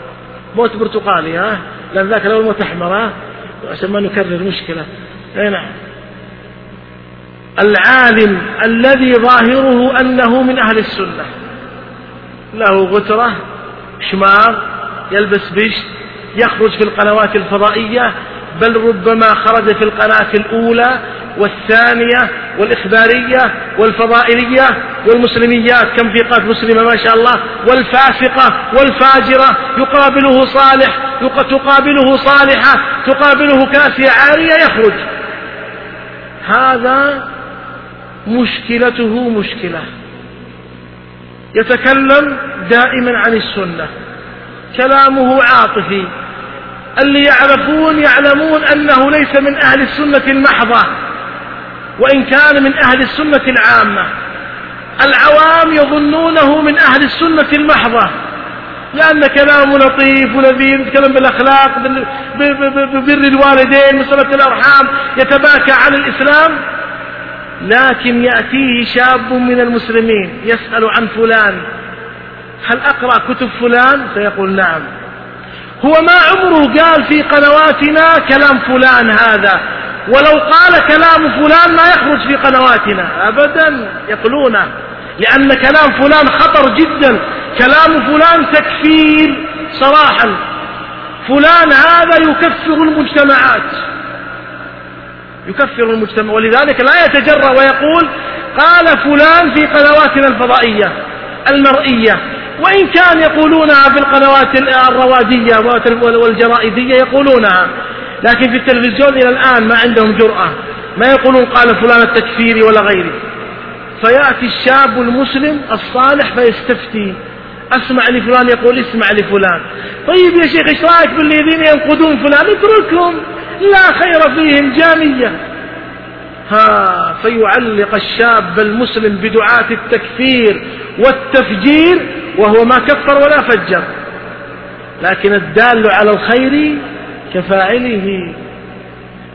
موت برتقالي ها؟ لأن ذاك الأول موت أحمر ها؟ عشان ما نكرر مشكلة. أي نعم. العالم الذي ظاهره أنه من أهل السنة. له غترة شمار يلبس بشت يخرج في القنوات الفضائية بل ربما خرج في القناة الأولى والثانية والإخبارية والفضائلية والمسلميات كم في قناة مسلمة ما شاء الله والفاسقة والفاجرة يقابله صالح تقابله صالحة تقابله كاسية عارية يخرج. هذا مشكلته مشكلة. يتكلم دائما عن السنة. كلامه عاطفي. اللي يعرفون يعلمون أنه ليس من أهل السنة المحضة وإن كان من أهل السنة العامة. العوام يظنونه من أهل السنة المحضة لأن كلامه لطيف ولذيذ يتكلم بالأخلاق ببر الوالدين مسألة الأرحام يتباكى عن الإسلام. لكن يأتيه شاب من المسلمين يسأل عن فلان هل أقرأ كتب فلان؟ فيقول نعم. هو ما عمره قال في قنواتنا كلام فلان هذا ولو قال كلام فلان ما يخرج في قنواتنا. أبدا يقولونه لأن كلام فلان خطر جدا. كلام فلان تكفير صراحا. فلان هذا يكفر المجتمعات. يكفر المجتمع. ولذلك لا يتجرأ ويقول قال فلان في قنواتنا الفضائية المرئية. وإن كان يقولونها في القنوات الروادية والجرائدية يقولونها لكن في التلفزيون إلى الآن ما عندهم جرأة. ما يقولون قال فلان التكفيري ولا غيره فيأتي الشاب المسلم الصالح فيستفتي. أسمع لفلان يقول اسمع لفلان. طيب يا شيخ إيش رأيك بالذين ينقضون فلان؟ اتركهم. لا خير فيهم جامية. ها فيعلق الشاب المسلم بدعاة التكفير والتفجير وهو ما كفر ولا فجر. لكن الدال على الخير كفاعله.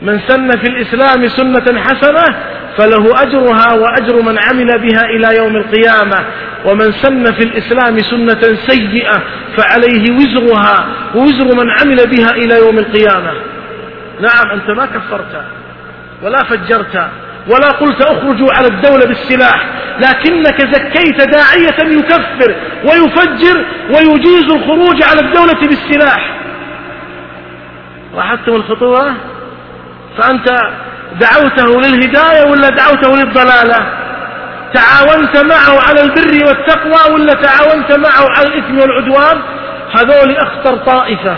من سن في الإسلام سنة حسنة فله أجرها وأجر من عمل بها إلى يوم القيامة. ومن سن في الإسلام سنة سيئة فعليه وزرها ووزر من عمل بها إلى يوم القيامة. نعم أنت ما كفرت ولا فجرت. ولا قلت أخرجوا على الدولة بالسلاح لكنك زكيت داعية يكفر ويفجر ويجيز الخروج على الدولة بالسلاح. لاحظتم الخطوة فأنت دعوته للهداية ولا دعوته للضلالة؟ تعاونت معه على البر والتقوى ولا تعاونت معه على الإثم والعدوان؟ هذول أخطر طائفة.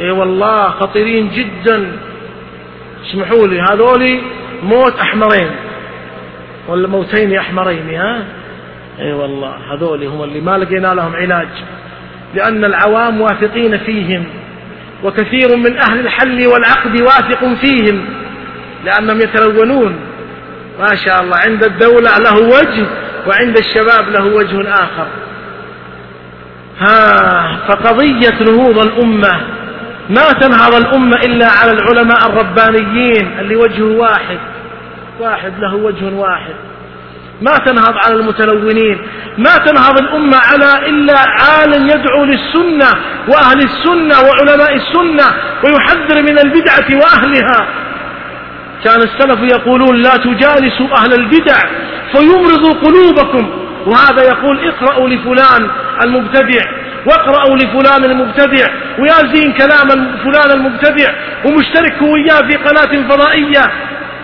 إي والله خطيرين جدا. اسمحوا لي هذول موت أحمرين. ولا موتين أحمرين ها؟ أي والله هذول هم اللي ما لقينا لهم علاج. لأن العوام واثقين فيهم وكثير من أهل الحل والعقد واثق فيهم لأنهم يتلونون. ما شاء الله عند الدولة له وجه وعند الشباب له وجه آخر. ها فقضية نهوض الأمة. ما تنهض الأمة إلا على العلماء الربانيين اللي وجهه واحد. واحد له وجه واحد. ما تنهض على المتلونين ما تنهض الأمة على إلا عالم يدعو للسنة وأهل السنة وعلماء السنة ويحذر من البدعة وأهلها. كان السلف يقولون لا تجالسوا أهل البدع فيمرضوا قلوبكم وهذا يقول اقرأوا لفلان المبتدع واقرأوا لفلان المبتدع ويازين كلام فلان المبتدع ومشترك وياه في قناة فضائية.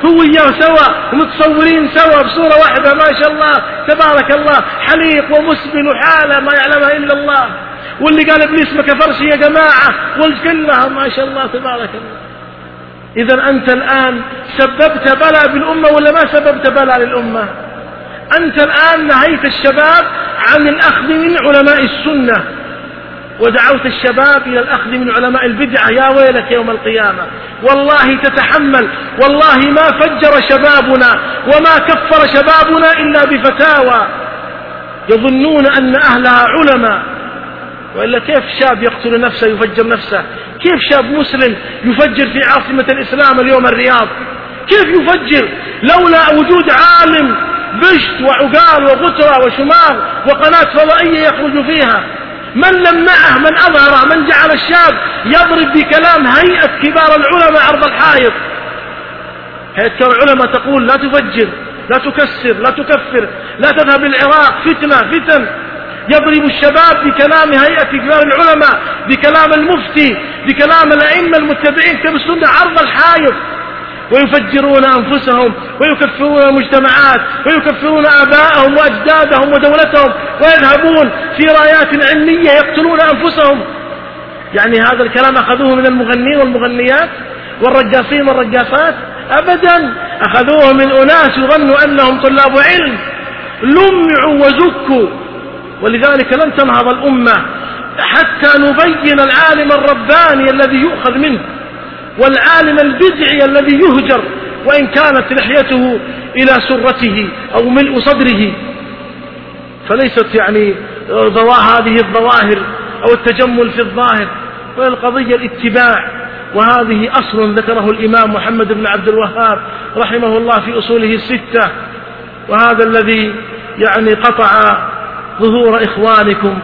هو وياه سوا ومتصورين سوا بصورة واحدة ما شاء الله تبارك الله حليق ومسبل وحالة ما يعلمها إلا الله. واللي قال ابليس ما كفرش يا جماعة والكلها ما شاء الله تبارك الله. إذا أنت الآن سببت بلاء بالأمة ولا ما سببت بلاء للأمة؟ أنت الآن نهيت الشباب عن الأخذ من علماء السنة. ودعوت الشباب إلى الأخذ من علماء البدعة يا ويلك يوم القيامة. والله تتحمل والله ما فجر شبابنا وما كفر شبابنا إلا بفتاوى. يظنون أن أهلها علماء. وإلا كيف شاب يقتل نفسه يفجر نفسه؟ كيف شاب مسلم يفجر في عاصمة الإسلام اليوم الرياض؟ كيف يفجر لولا وجود عالم بشت وعقال وغترة وشمال وقناة فضائية يخرج فيها؟ من لمعه من أظهره من جعل الشاب يضرب بكلام هيئة كبار العلماء عرض الحائط. هيئة كبار العلماء تقول لا تفجر لا تكسر لا تكفر لا تذهب العراق فتنة فتن. يضرب الشباب بكلام هيئة كبار العلماء بكلام المفتي بكلام الأئمة المتبعين كتاب السنة عرض الحائط. ويفجرون أنفسهم ويكفرون المجتمعات ويكفرون آباءهم وأجدادهم ودولتهم ويذهبون في رايات علمية يقتلون أنفسهم. يعني هذا الكلام أخذوه من المغنين والمغنيات والرقاصين والرقاصات أبدا. أخذوه من أناس يظنوا أنهم طلاب علم لمعوا وزكوا. ولذلك لن تنهض الأمة حتى نبين العالم الرباني الذي يؤخذ منه. والعالم البدعي الذي يهجر وإن كانت لحيته إلى سرته أو ملء صدره. فليست يعني هذه الظواهر أو التجمل في الظاهر والقضية الاتباع. وهذه أصل ذكره الإمام محمد بن عبد الوهاب رحمه الله في أصوله الستة. وهذا الذي يعني قطع ظهور إخوانكم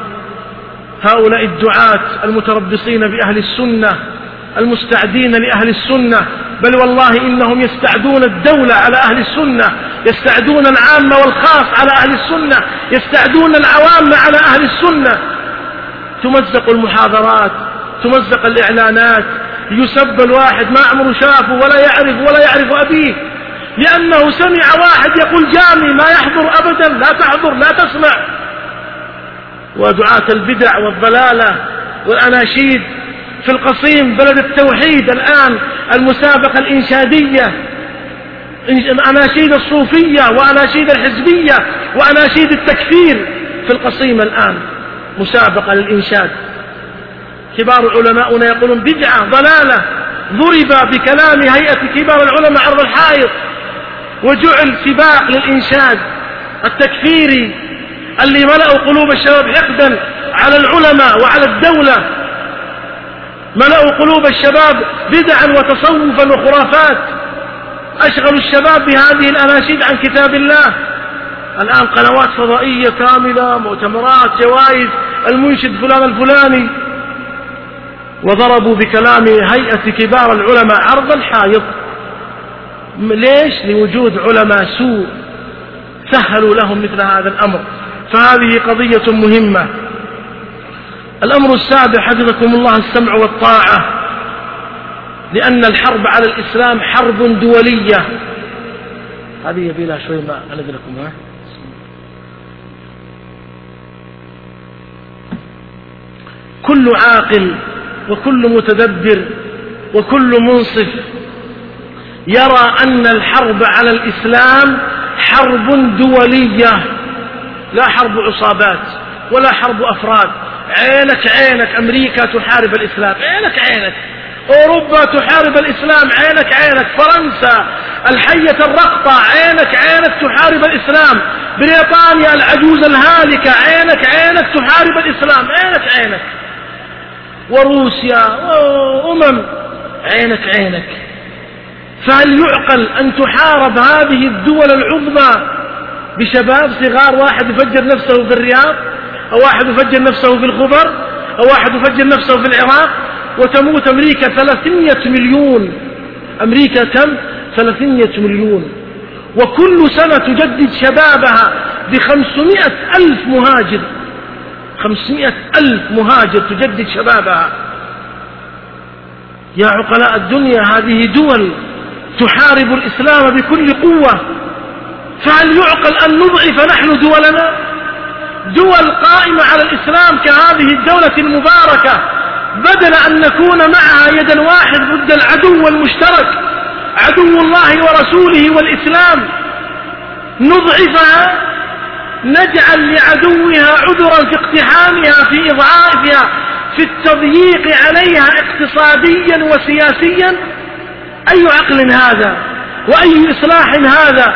هؤلاء الدعاة المتربصين بأهل السنة. المستعدين لأهل السنة بل والله إنهم يستعدون الدولة على أهل السنة يستعدون العامة والخاص على أهل السنة يستعدون العوام على أهل السنة. تمزق المحاضرات تمزق الإعلانات يسب الواحد ما عمره شافه ولا يعرف ولا يعرف أبيه لأنه سمع واحد يقول جامي ما يحضر أبدا لا تحضر لا تسمع. ودعاة البدع والضلالة والأناشيد في القصيم بلد التوحيد الآن المسابقة الإنشادية أناشيد الصوفية وأناشيد الحزبية وأناشيد التكفير في القصيم الآن مسابقة للإنشاد. كبار علماؤنا يقولون بدعة ضلالة ضرب بكلام هيئة كبار العلماء عرض الحائط وجعل سباق للإنشاد التكفيري اللي ملأوا قلوب الشباب حقدا على العلماء وعلى الدولة. ملأوا قلوب الشباب بدعا وتصوفا وخرافات. أشغلوا الشباب بهذه الأناشيد عن كتاب الله. الآن قنوات فضائية كاملة مؤتمرات جوائز المنشد فلان الفلاني. وضربوا بكلام هيئة كبار العلماء عرض الحائط. ليش؟ لوجود علماء سوء سهلوا لهم مثل هذا الأمر. فهذه قضية مهمة. الأمر السابع حفظكم الله السمع والطاعة لأن الحرب على الإسلام حرب دولية. هذه يبي لها شوي ما ألد لكم ها؟ كل عاقل وكل متدبر وكل منصف يرى أن الحرب على الإسلام حرب دولية لا حرب عصابات ولا حرب أفراد. عينك عينك أمريكا تحارب الإسلام. عينك عينك. أوروبا تحارب الإسلام عينك عينك. فرنسا الحية الرقطة عينك عينك تحارب الإسلام. بريطانيا العجوز الهالكة عينك عينك تحارب الإسلام. عينك عينك. وروسيا وأمم. عينك عينك. فهل يعقل أن تحارب هذه الدول العظمى بشباب صغار واحد يفجر نفسه في الرياض. أو واحد يفجر نفسه في الخبر أو واحد يفجر نفسه في العراق وتموت أمريكا ثلاثمية مليون. أمريكا كم؟ ثلاثمية مليون. وكل سنة تجدد شبابها بخمسمائة ألف مهاجر. خمسمائة ألف مهاجر تجدد شبابها. يا عقلاء الدنيا هذه دول تحارب الإسلام بكل قوة. فهل يعقل أن نضعف نحن دولنا؟ دول قائمة على الإسلام كهذه الدولة المباركة. بدل أن نكون معها يدا واحد ضد العدو المشترك عدو الله ورسوله والإسلام نضعفها نجعل لعدوها عذرا في اقتحامها في إضعافها في التضييق عليها اقتصاديا وسياسيا. أي عقل هذا؟ وأي إصلاح هذا؟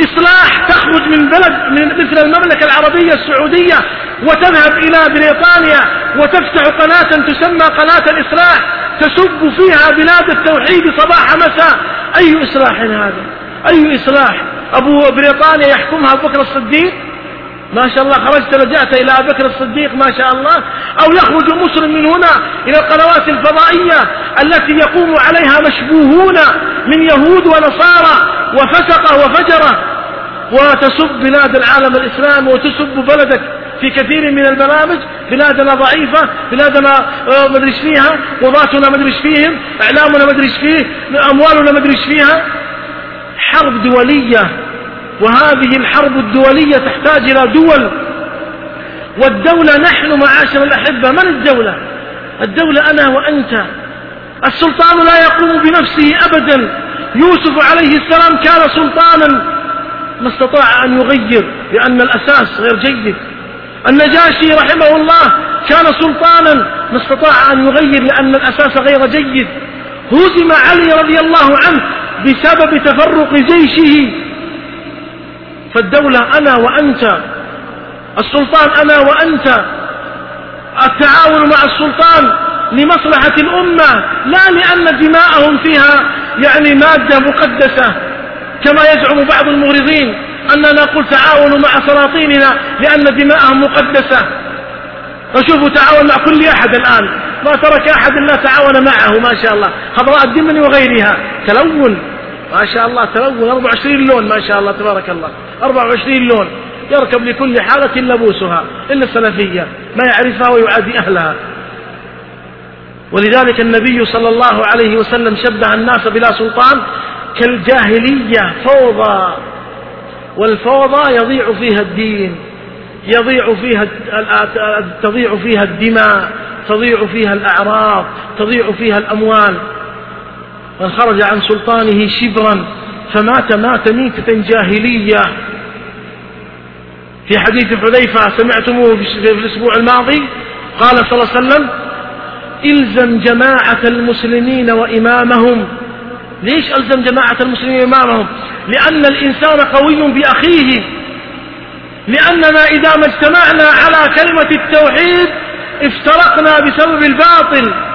إصلاح تخرج من بلد من مثل المملكة العربية السعودية وتذهب إلى بريطانيا وتفتح قناة تسمى قناة الإصلاح تسب فيها بلاد التوحيد صباح مساء. أي إصلاح هذا؟ أي إصلاح؟ أبو بريطانيا يحكمها بكر الصديق؟ ما شاء الله خرجت لجأت إلى أبي بكر الصديق ما شاء الله أو يخرج مسلم من هنا إلى القنوات الفضائية التي يقوم عليها مشبوهون من يهود ونصارى وفسقة وفجرة وتسب بلاد العالم الإسلامي وتسب بلدك في كثير من البرامج بلادنا ضعيفة بلادنا آه، مدري فيها قضاتنا مدري فيهم إعلامنا مدري فيه أموالنا مدري فيها. حرب دولية وهذه الحرب الدولية تحتاج إلى دول. والدولة نحن معاشر الأحبة من الدولة؟ الدولة أنا وأنت. السلطان لا يقوم بنفسه أبدا. يوسف عليه السلام كان سلطانا. ما استطاع أن يغير لأن الأساس غير جيد. النجاشي رحمه الله كان سلطانا. ما استطاع أن يغير لأن الأساس غير جيد. هزم علي رضي الله عنه بسبب تفرق جيشه. فالدولة أنا وأنت السلطان أنا وأنت التعاون مع السلطان لمصلحة الأمة لا لأن دماءهم فيها يعني مادة مقدسة كما يزعم بعض المغرضين أننا نقول تعاونوا مع سلاطيننا لأن دماءهم مقدسة. فشوفوا تعاون مع كل أحد الآن ما ترك أحد إلا تعاون معه ما شاء الله خضراء الدمن وغيرها تلون. ما شاء الله تلون 24 لون ما شاء الله تبارك الله. 24 لون. يركب لكل حالة لبوسها إلا السلفية. ما يعرفها ويعادي أهلها. ولذلك النبي صلى الله عليه وسلم شبه الناس بلا سلطان كالجاهلية فوضى. والفوضى يضيع فيها الدين يضيع فيها تضيع فيها الدماء تضيع فيها الأعراض تضيع فيها الأموال. من خرج عن سلطانه شبرا فمات مات ميتة جاهلية. في حديث حذيفة سمعتموه في الأسبوع الماضي قال صلى الله عليه وسلم إلزم جماعة المسلمين وإمامهم. ليش ألزم جماعة المسلمين وإمامهم؟ لأن الإنسان قوي بأخيه. لأننا إذا ما اجتمعنا على كلمة التوحيد افترقنا بسبب الباطل.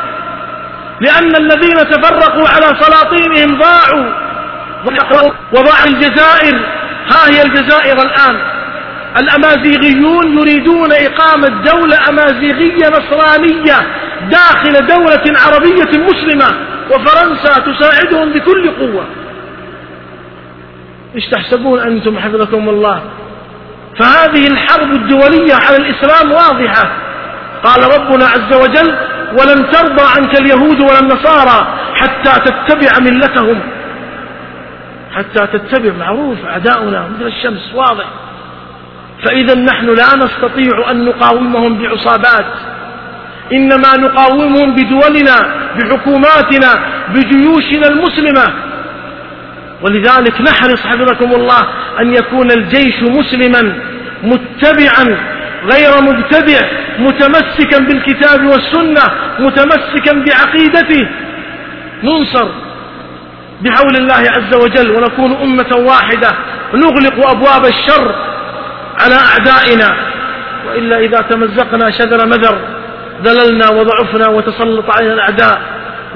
لأن الذين تفرقوا على سلاطينهم ضاعوا. وضاع الجزائر. ها هي الجزائر الآن. الأمازيغيون يريدون إقامة دولة أمازيغية نصرانية داخل دولة عربية مسلمة. وفرنسا تساعدهم بكل قوة. إيش تحسبون أنتم حفظكم الله؟ فهذه الحرب الدولية على الإسلام واضحة. قال ربنا عز وجل ولن ترضى عنك اليهود ولا النصارى حتى تتبع ملتهم. حتى تتبع معروف أعداؤنا مثل الشمس واضح. فإذا نحن لا نستطيع أن نقاومهم بعصابات إنما نقاومهم بدولنا بحكوماتنا بجيوشنا المسلمة. ولذلك نحرص حفظكم الله أن يكون الجيش مسلما متبعا غير مبتدع متمسكا بالكتاب والسنة متمسكا بعقيدته. ننصر بحول الله عز وجل ونكون أمة واحدة نغلق أبواب الشر على أعدائنا. وإلا إذا تمزقنا شذر مذر ذللنا وضعفنا وتسلط علينا الأعداء.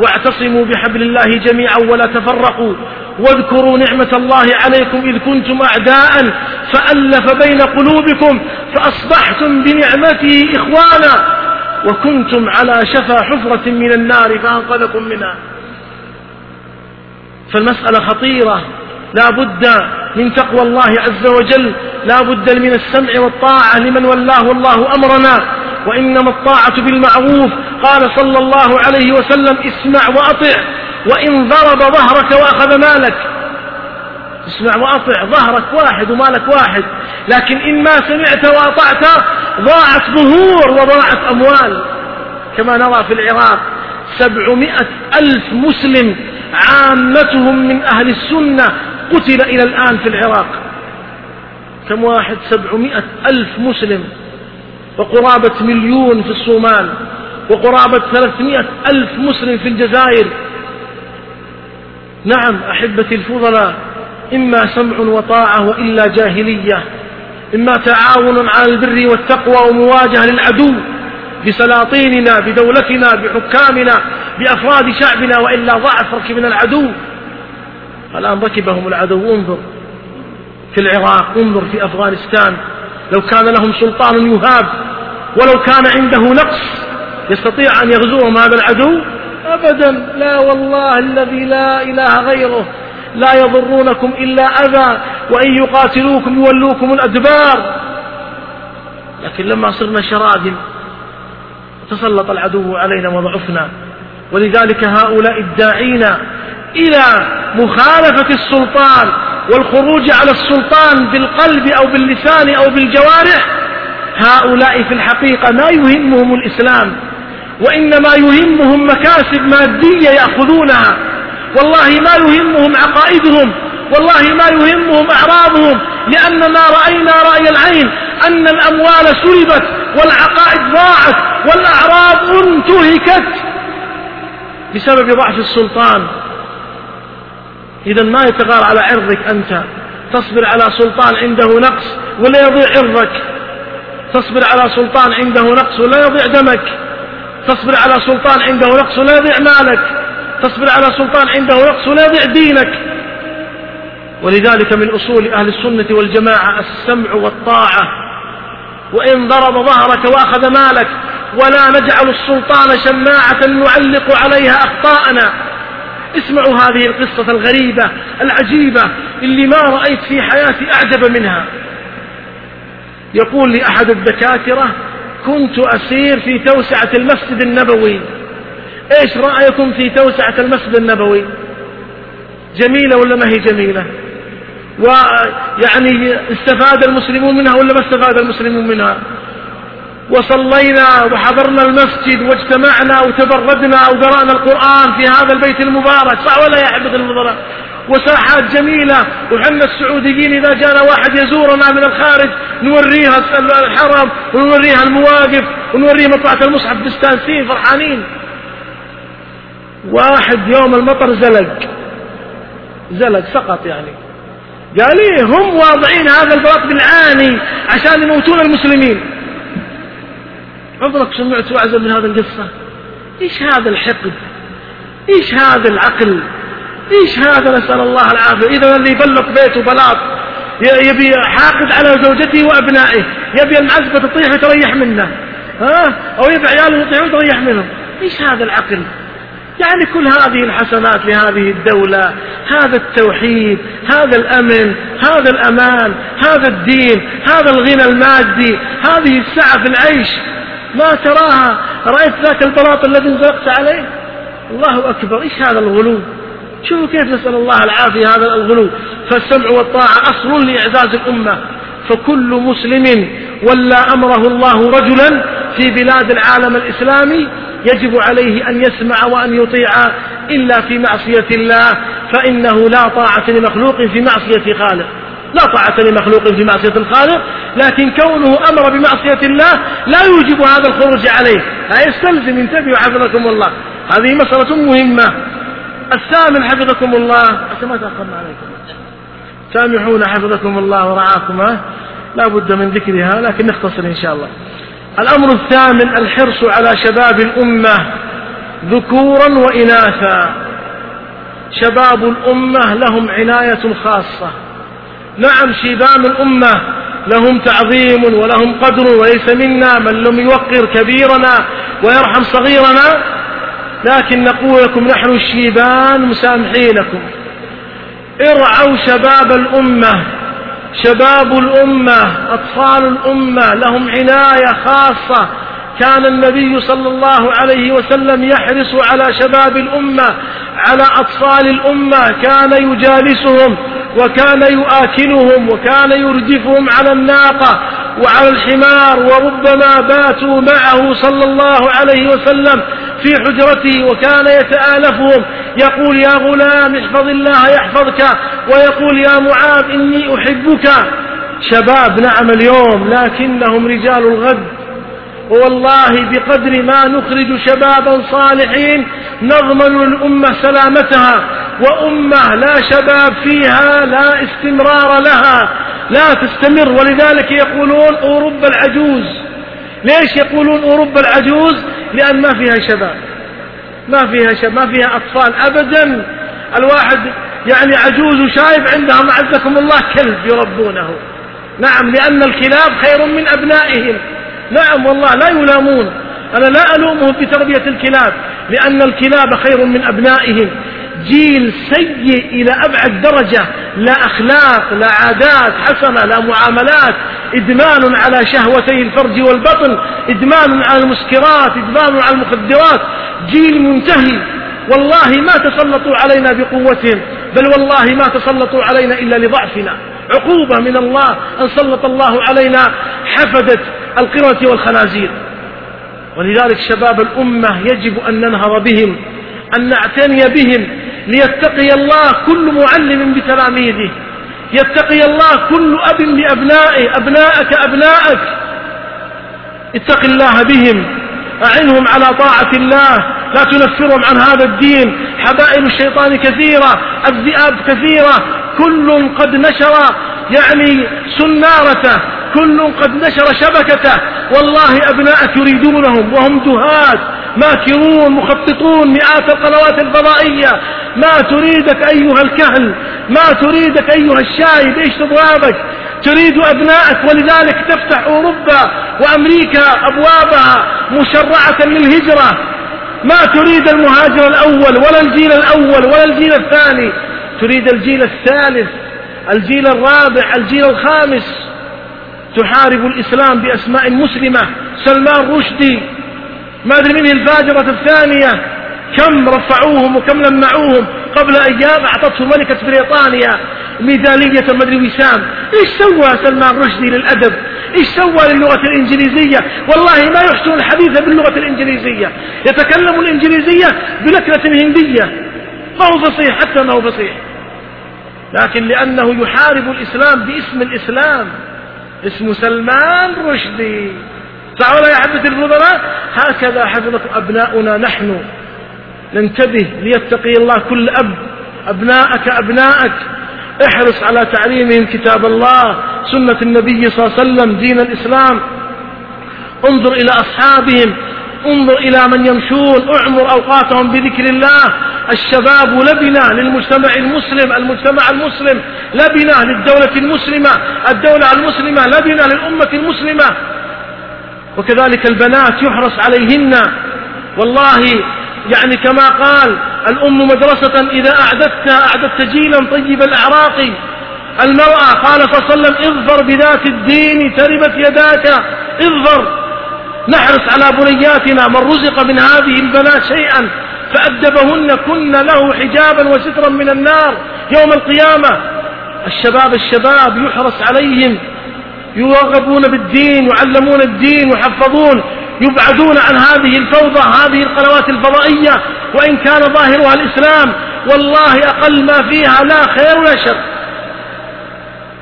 واعتصموا بحبل الله جميعا ولا تفرقوا. واذكروا نعمة الله عليكم إذ كنتم أعداء فألف بين قلوبكم فأصبحتم بنعمته إخوانا وكنتم على شفا حفرة من النار فأنقذكم منها. فالمسألة خطيرة. لا بد من تقوى الله عز وجل. لا بد من السمع والطاعة لمن ولاه الله أمرنا. وإنما الطاعة بالمعروف. قال صلى الله عليه وسلم اسمع وأطع وإن ضرب ظهرك وأخذ مالك. اسمع وأطع ظهرك واحد ومالك واحد. لكن إن ما سمعت وأطعت ضاعت ظهور وضاعت أموال. كما نرى في العراق سبعمائة ألف مسلم عامتهم من أهل السنة قتل إلى الآن في العراق. كم واحد؟ سبعمائة ألف مسلم. وقرابة مليون في الصومال وقرابة ثلاثمائة ألف مسلم في الجزائر. نعم أحبتي الفضلاء إما سمع وطاعة وإلا جاهلية إما تعاون على البر والتقوى ومواجهة للعدو بسلاطيننا بدولتنا بحكامنا بأفراد شعبنا وإلا ضعف ركبنا العدو. الآن ركبهم العدو انظر في العراق انظر في أفغانستان. لو كان لهم سلطان يهاب ولو كان عنده نقص يستطيع أن يغزوهم هذا العدو؟ أبدا. لا والله الذي لا إله غيره. لا يضرونكم إلا أذى وإن يقاتلوكم يولوكم الأدبار. لكن لما صرنا شراذم تسلط العدو علينا وضعفنا. ولذلك هؤلاء الداعين إلى مخالفة السلطان والخروج على السلطان بالقلب أو باللسان أو بالجوارح هؤلاء في الحقيقة ما يهمهم الإسلام وإنما يهمهم مكاسب مادية يأخذونها. والله ما يهمهم عقائدهم والله ما يهمهم أعراضهم لأننا رأينا رأي العين أن الأموال سلبت والعقائد ضاعت والأعراض انتهكت بسبب ضعف السلطان. إذا ما يتغار على عرضك أنت. تصبر على سلطان عنده نقص ولا يضيع عرضك. تصبر على سلطان عنده نقص ولا يضيع دمك. تصبر على سلطان عنده نقص ولا يضيع مالك. تصبر على سلطان عنده نقص ولا يضيع دينك. ولذلك من أصول أهل السنة والجماعة السمع والطاعة. وإن ضرب ظهرك وأخذ مالك ولا نجعل السلطان شماعة نعلق عليها أخطاءنا. اسمعوا هذه القصة الغريبة العجيبة اللي ما رأيت في حياتي أعجب منها. يقول لي أحد الدكاترة كنت أسير في توسعة المسجد النبوي. إيش رأيكم في توسعة المسجد النبوي؟ جميلة ولا ما هي جميلة؟ ويعني استفاد المسلمون منها ولا ما استفاد المسلمون منها؟ وصلينا وحضرنا المسجد واجتمعنا وتبردنا وقرأنا القرآن في هذا البيت المبارك. صح ولا يا حبة المضرة وساحات جميلة. وحنا السعوديين إذا جانا واحد يزورنا من الخارج نوريها الحرم ونوريها المواقف ونوريها مطلعة المصحف مستانسين فرحانين. واحد يوم المطر زلق. زلق سقط يعني. قال لي هم واضعين هذا البلاط بالعاني عشان يموتون المسلمين. عمرك سمعت وعزة من هذه القصة؟ إيش هذا الحقد؟ إيش هذا العقل؟ إيش هذا؟ نسأل الله العافية. إذا اللي يبلط بيته بلاط يبي حاقد على زوجته وأبنائه يبي المعزبة تطيح وتريح منه. ها؟ أو يبي عياله يطيحون وتريح منهم. إيش هذا العقل؟ يعني كل هذه الحسنات لهذه الدولة هذا التوحيد هذا الأمن هذا الأمان هذا الدين هذا الغنى المادي هذه السعة في العيش. ما تراها رأيت ذاك البلاط الذي انزلقت عليه؟ الله أكبر إيش هذا الغلو؟ شوفوا كيف نسأل الله العافية هذا الغلو. فالسمع والطاعة أصل لإعزاز الأمة. فكل مسلم ولى أمره الله رجلا في بلاد العالم الإسلامي يجب عليه أن يسمع وأن يطيع إلا في معصية الله فإنه لا طاعة لمخلوق في معصية خالق. لا طاعة لمخلوق في معصية الخالق لكن كونه أمر بمعصية الله لا يوجب هذا الخروج عليه. لا يستلزم انتبهوا حفظكم الله. هذه مسألة مهمة. الثامن حفظكم الله. ما تأخرنا عليكم. سامحونا حفظكم الله ورعاكم. لا بد من ذكرها لكن نختصر إن شاء الله. الأمر الثامن الحرص على شباب الأمة ذكورا وإناثا. شباب الأمة لهم عناية خاصة. نعم شيبان الأمة لهم تعظيم ولهم قدر وليس منا من لم يوقر كبيرنا ويرحم صغيرنا لكن نقول لكم نحن الشيبان مسامحينكم. ارعوا شباب الأمة شباب الأمة أطفال الأمة لهم عناية خاصة كان النبي صلى الله عليه وسلم يحرص على شباب الأمة على أطفال الأمة كان يجالسهم وكان يؤكلهم وكان يردفهم على الناقة وعلى الحمار وربما باتوا معه صلى الله عليه وسلم في حجرته وكان يتآلفهم يقول يا غلام احفظ الله يحفظك ويقول يا معاذ إني أحبك. شباب نعم اليوم لكنهم رجال الغد. والله بقدر ما نخرج شبابا صالحين نضمن للأمة سلامتها وأمة لا شباب فيها لا استمرار لها لا تستمر. ولذلك يقولون أوروبا العجوز. ليش يقولون أوروبا العجوز؟ لأن ما فيها شباب. ما فيها شباب ما فيها أطفال أبدا. الواحد يعني عجوز وشايب عندهم أعزكم الله كلب يربونه. نعم لأن الكلاب خير من أبنائهم. نعم والله لا يلامون. أنا لا ألومهم بتربية الكلاب لأن الكلاب خير من أبنائهم. جيل سيء إلى أبعد درجة. لا أخلاق لا عادات حسنة لا معاملات. إدمان على شهوتي الفرج والبطن. إدمان على المسكرات إدمان على المخدرات. جيل منتهي. والله ما تسلطوا علينا بقوتهم بل والله ما تسلطوا علينا إلا لضعفنا. عقوبة من الله أن سلط الله علينا. حفدة القردة والخنازير. ولذلك شباب الأمة يجب أن ننهض بهم أن نعتني بهم. ليتقي الله كل معلم بتلاميذه. يتقي الله كل أب بأبنائه. أبناءك أبناءك اتق الله بهم. أعنهم على طاعة الله. لا تنفرهم عن هذا الدين. حبائل الشيطان كثيرة. الذئاب كثيرة. كل قد نشر يعني سنارته كل قد نشر شبكته. والله أبناءك يريدونهم وهم دهات ماكرون مخططون مئات القنوات الفضائية. ما تريدك أيها الكهل ما تريدك أيها الشايب إيش تضرابك تريد أبنائك ولذلك تفتح أوروبا وأمريكا أبوابها مشرعة للهجرة. ما تريد المهاجر الأول ولا الجيل الأول ولا الجيل الثاني. تريد الجيل الثالث الجيل الرابع الجيل الخامس. تحارب الإسلام بأسماء مسلمة. سلمان رشدي ما أدري من الفاجرة الثانية. كم رفعوهم وكم لمعوهم. قبل أيام أعطته ملكة بريطانيا. ميدالية مدري وسام إيش سوى سلمان رشدي للأدب؟ إيش سوى للغة الإنجليزية؟ والله ما يحسن الحديث باللغة الإنجليزية. يتكلم الإنجليزية بلكنة هندية. ما هو فصيح حتى ما هو فصيح لكن لأنه يحارب الإسلام باسم الإسلام اسمه سلمان رشدي. صح يا حفظة الفضلاء هكذا حفظت أبناؤنا نحن. ننتبه ليتقي الله كل أب أبناءك أبناءك. احرص على تعليمهم كتاب الله سنة النبي صلى الله عليه وسلم دين الإسلام. انظر إلى أصحابهم انظر إلى من يمشون اعمر أوقاتهم بذكر الله. الشباب لبنة للمجتمع المسلم المجتمع المسلم لبنة للدولة المسلمة الدولة المسلمة لبنة للأمة المسلمة. وكذلك البنات يحرص عليهن. والله يعني كما قال الأم مدرسة إذا أعددتها أعددت جيلا طيب الأعراق. المرأة قال صلى الله عليه وسلم اظفر بذات الدين تربت يداك اظفر. نحرص على بنياتنا من رزق من هذه البنات شيئا فأدبهن كن له حجابا وسترا من النار. يوم القيامة الشباب الشباب يحرص عليهم يرغبون بالدين يعلمون الدين يحفظون يبعدون عن هذه الفوضى هذه القنوات الفضائية. وإن كان ظاهرها الإسلام والله أقل ما فيها لا خير ولا شر.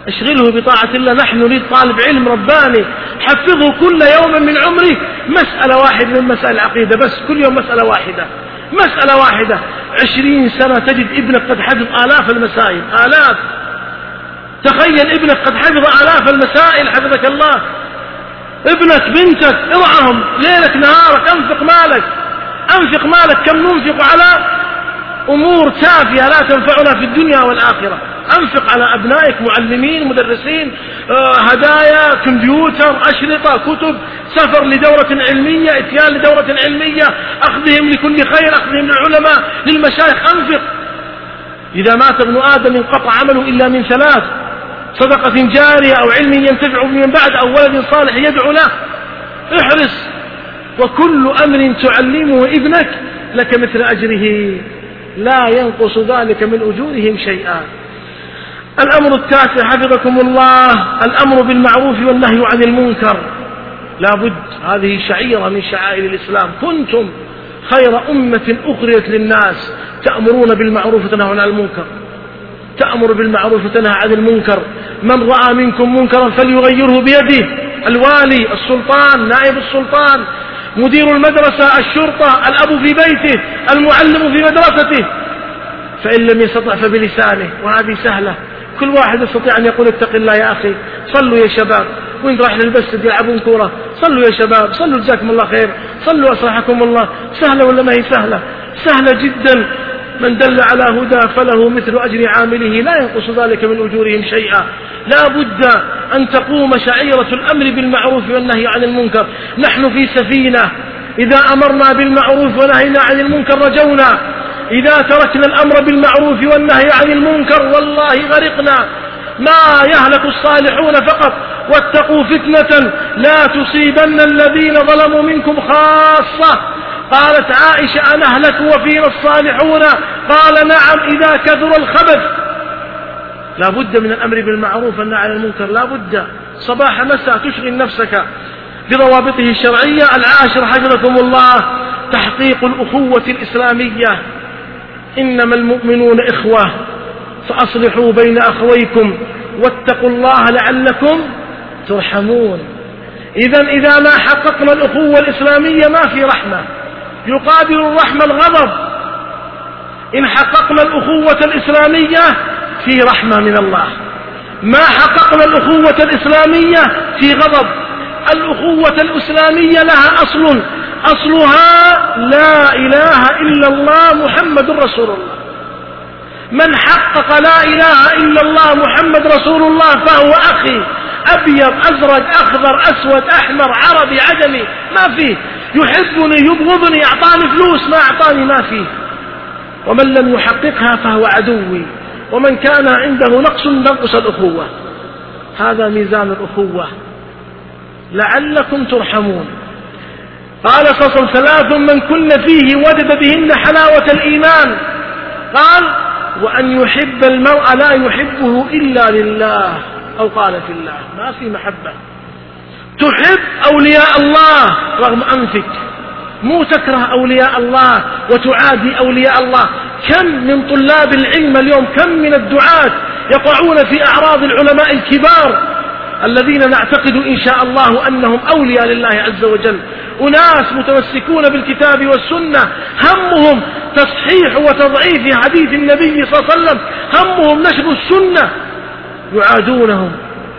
أشغله بطاعة الله. نحن نريد طالب علم رباني. حفظه كل يوم من عمره مسألة واحدة من مسائل العقيدة بس كل يوم مسألة واحدة. مسألة واحدة. عشرين سنة تجد ابنك قد حفظ آلاف المسائل. آلاف. تخيل ابنك قد حفظ آلاف المسائل حفظك الله. ابنك بنتك ارعهم ليلك نهارك انفق مالك. انفق مالك. كم ننفق على أمور تافهة لا تنفعنا في الدنيا والآخرة. أنفق على أبنائك معلمين مدرسين آه، هدايا كمبيوتر أشرطة كتب سفر لدورة علمية إتيان لدورة علمية أخذهم لكل خير أخذهم للعلماء للمشايخ. أنفق. إذا مات ابن آدم انقطع عمله إلا من ثلاث. صدقة جارية أو علم ينتفع من بعد أو ولد صالح يدعو له. احرص. وكل أمر تعلمه ابنك لك مثل أجره. لا ينقص ذلك من أجورهم شيئا. الأمر التاسع حفظكم الله الأمر بالمعروف والنهي عن المنكر. لا بد هذه شعيرة من شعائر الإسلام. كنتم خير أمة أخرجت للناس تأمرون بالمعروف وتنهون عن المنكر. تأمر بالمعروف وتنهى عن المنكر. من رأى منكم منكرا فليغيره بيده. الوالي السلطان نائب السلطان مدير المدرسة الشرطة الأب في بيته المعلم في مدرسته. فإن لم يستطع فبلسانه وهذه سهلة. كل واحد يستطيع أن يقول اتق الله يا أخي. صلوا يا شباب. وين راح للمسجد يلعبون كورة؟ صلوا يا شباب. صلوا جزاكم الله خير. صلوا أصلحكم الله. سهلة ولا ما هي سهلة؟ سهلة جدا. من دل على هدى فله مثل أجر عامله لا ينقص ذلك من أجورهم شيئا. لا بد أن تقوم شعيرة الأمر بالمعروف والنهي عن المنكر. نحن في سفينة. إذا أمرنا بالمعروف ونهينا عن المنكر رجونا. إذا تركنا الأمر بالمعروف والنهي عن المنكر والله غرقنا. ما يهلك الصالحون فقط. واتقوا فتنة لا تصيبن الذين ظلموا منكم خاصة. قالت عائشة أنهلك وفينا الصالحون؟ قال نعم إذا كثر الخبث. لا بد من الأمر بالمعروف والنهي عن المنكر. لا بد. صباح مساء تشغل نفسك بضوابطه الشرعية. العاشر حجركم الله تحقيق الأخوة الإسلامية. إنما المؤمنون إخوة فأصلحوا بين أخويكم واتقوا الله لعلكم ترحمون. إذا إذا ما حققنا الأخوة الإسلامية ما في رحمة. يقابل الرحمة الغضب. إن حققنا الأخوة الإسلامية في رحمة من الله. ما حققنا الأخوة الإسلامية في غضب. الأخوة الإسلامية لها أصل أصلها لا إله إلا الله محمد رسول الله. من حقق لا إله إلا الله محمد رسول الله فهو أخي. أبيض أزرق أخضر أسود أحمر عربي عجمي ما فيه. يحبني يبغضني أعطاني فلوس ما أعطاني ما فيه. ومن لم يحققها فهو عدوي. ومن كان عنده نقص نقص الأخوة. هذا ميزان الأخوة. لعلكم ترحمون. قال صلى الله عليه وسلم ثلاث من كن فيه وجد بهن حلاوة الإيمان. قال وأن يحب المرء لا يحبه إلا لله. أو قال في الله ما في محبة. تحب أولياء الله رغم أنفك. مو تكره أولياء الله وتعادي أولياء الله. كم من طلاب العلم اليوم كم من الدعاة يقعون في أعراض العلماء الكبار الذين نعتقد إن شاء الله أنهم أولياء لله عز وجل. أناس متمسكون بالكتاب والسنة همهم تصحيح وتضعيف حديث النبي صلى الله عليه وسلم. همهم نشر السنة. يعادونهم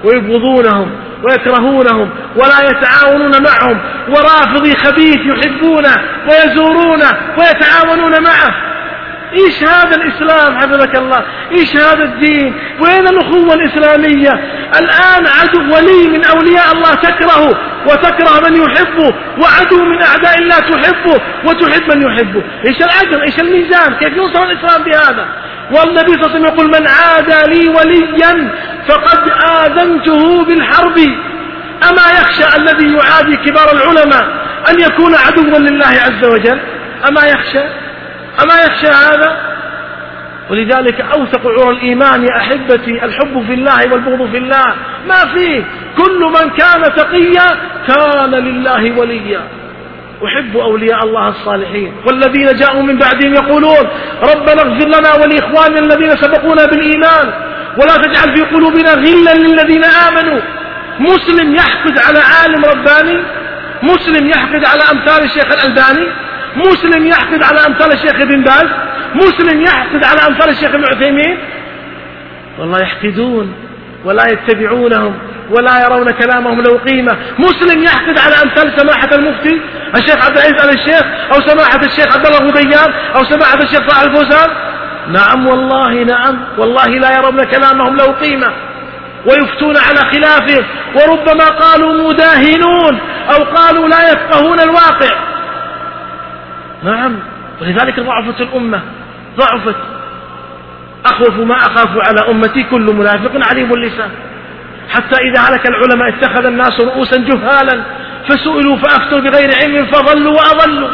ويبغضونهم ويكرهونهم ولا يتعاونون معهم. ورافضي خبيث يحبونه ويزورونه ويتعاونون معه. إيش هذا الإسلام حفظك الله؟ إيش هذا الدين؟ وين الأخوة الإسلامية؟ الآن عدو ولي من أولياء الله تكرهه وتكره من يحبه وعدو من أعداء الله تحبه وتحب من يحبه. إيش الاجر إيش الميزان؟ كيف يوصل الإسلام بهذا؟ والنبي صلى الله عليه وسلم يقول من عادى لي وليا فقد آذنته بالحرب. أما يخشى الذي يعادي كبار العلماء أن يكون عدوا لله عز وجل؟ أما يخشى؟ أما يخشى هذا؟ ولذلك أوثق عرى الإيمان يا أحبتي الحب في الله والبغض في الله. ما فيه. كل من كان تقيا كان لله وليا. أحب أولياء الله الصالحين. والذين جاءوا من بعدهم يقولون ربنا اغفر لنا ولإخواننا الذين سبقونا بالإيمان. ولا تجعل في قلوبنا غلا للذين آمنوا. مسلم يحقد على عالم رباني. مسلم يحقد على أمثال الشيخ الألباني. مسلم يحقد على أمثال الشيخ ابن باز؟ مسلم يحقد على أمثال الشيخ ابن عثيمين؟ والله يحقدون ولا يتبعونهم ولا يرون كلامهم له قيمة. مسلم يحقد على أمثال سماحة المفتي؟ الشيخ عبد العزيز آل الشيخ أو سماحة الشيخ عبد الله غبيان أو سماحة الشيخ صالح الفوزان؟ نعم والله نعم. والله لا يرون كلامهم له قيمة. ويفتون على خلافه. وربما قالوا مداهنون أو قالوا لا يفقهون الواقع. نعم. ولذلك ضعفت الأمة. ضعفت. أخوف ما أخاف على أمتي. كل منافق عليم اللسان. حتى إذا هلك العلماء اتخذ الناس رؤوسا جهالا فسئلوا فأفتوا بغير علم فضلوا وأضلوا.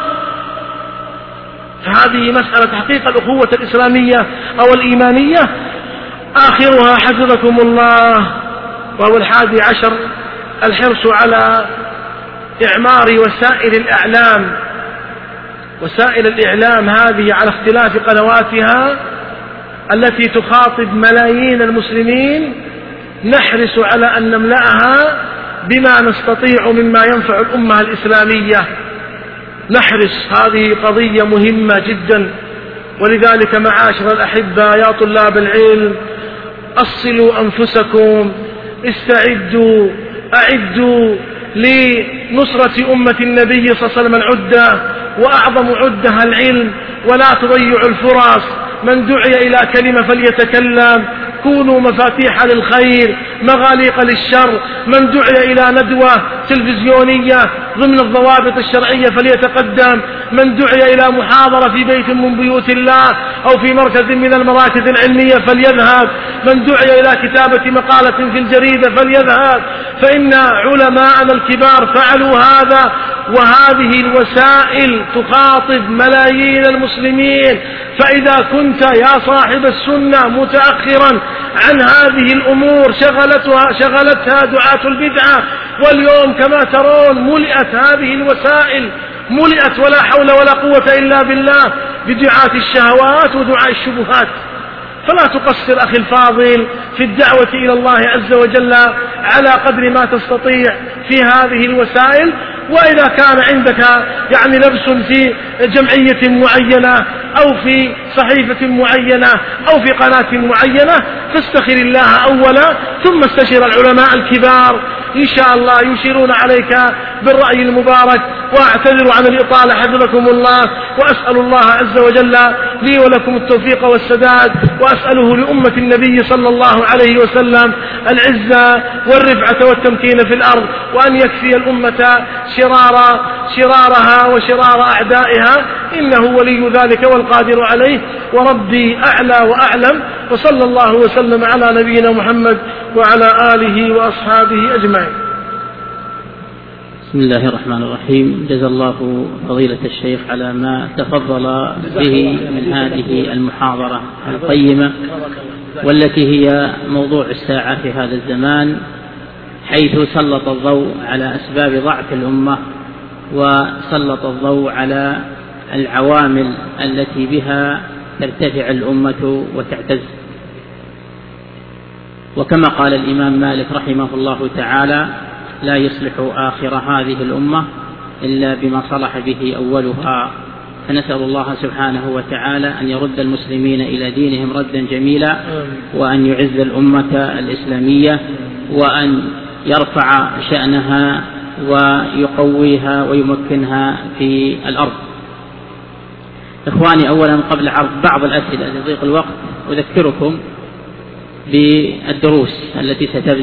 فهذه مسألة تحقيق الأخوة الإسلامية أو الإيمانية. آخرها حفظكم الله وهو الحادي عشر الحرص على إعمار وسائل الإعلام. وسائل الإعلام هذه على اختلاف قنواتها التي تخاطب ملايين المسلمين نحرص على أن نملأها بما نستطيع مما ينفع الأمة الإسلامية. نحرص هذه قضية مهمة جدا ولذلك معاشر الأحبة يا طلاب العلم أصلوا أنفسكم استعدوا أعدوا لنصرة أمة النبي صلى الله عليه وسلم العدة. وأعظم عدها العلم ولا تضيعوا الفرص. من دعي إلى كلمة فليتكلم. كونوا مفاتيح للخير مغاليق للشر. من دعي إلى ندوة تلفزيونية ضمن الضوابط الشرعية فليتقدم. من دعي إلى محاضرة في بيت من بيوت الله أو في مركز من المراكز العلمية فليذهب. من دعي إلى كتابة مقالة في الجريدة فليذهب. فإن علماءنا الكبار فعلوا هذا وهذه الوسائل تخاطب ملايين المسلمين فإذا كنت يا صاحب السنة متأخرا عن هذه الأمور شغلتها شغلتها دعاة البدعة. واليوم كما ترون ملئت هذه الوسائل ملئت ولا حول ولا قوة إلا بالله بدعاة الشهوات ودعاء الشبهات. فلا تقصر أخي الفاضل في الدعوة إلى الله عز وجل على قدر ما تستطيع في هذه الوسائل. وإذا كان عندك يعني لبس في جمعية معينة أو في صحيفة معينة أو في قناة معينة فاستخر الله أولا ثم استشر العلماء الكبار. إن شاء الله يشيرون عليك بالرأي المبارك وأعتذر عن الإطالة حفظكم الله وأسأل الله عز وجل لي ولكم التوفيق والسداد وأسأله لأمة النبي صلى الله عليه وسلم العزة والرفعة والتمكين في الأرض وأن يكفي الأمة شرار شرارها وشرار أعدائها إنه ولي ذلك والقادر عليه وربي أعلى وأعلم وصلى الله وسلم على نبينا محمد وعلى آله وأصحابه أجمعين. بسم الله الرحمن الرحيم. جزا الله فضيلة الشيخ على ما تفضل به من هذه المحاضرة القيمة والتي هي موضوع الساعة في هذا الزمان حيث سلط الضوء على أسباب ضعف الأمة وسلط الضوء على العوامل التي بها ترتفع الأمة وتعتز. وكما قال الإمام مالك رحمه الله تعالى لا يصلح آخر هذه الأمة إلا بما صلح به أولها فنسأل الله سبحانه وتعالى أن يرد المسلمين إلى دينهم ردا جميلا وأن يعز الأمة الإسلامية وأن يرفع شأنها ويقويها ويمكنها في الأرض. إخواني أولا قبل عرض بعض الأسئلة لضيق الوقت أذكركم بالدروس التي ستبدأ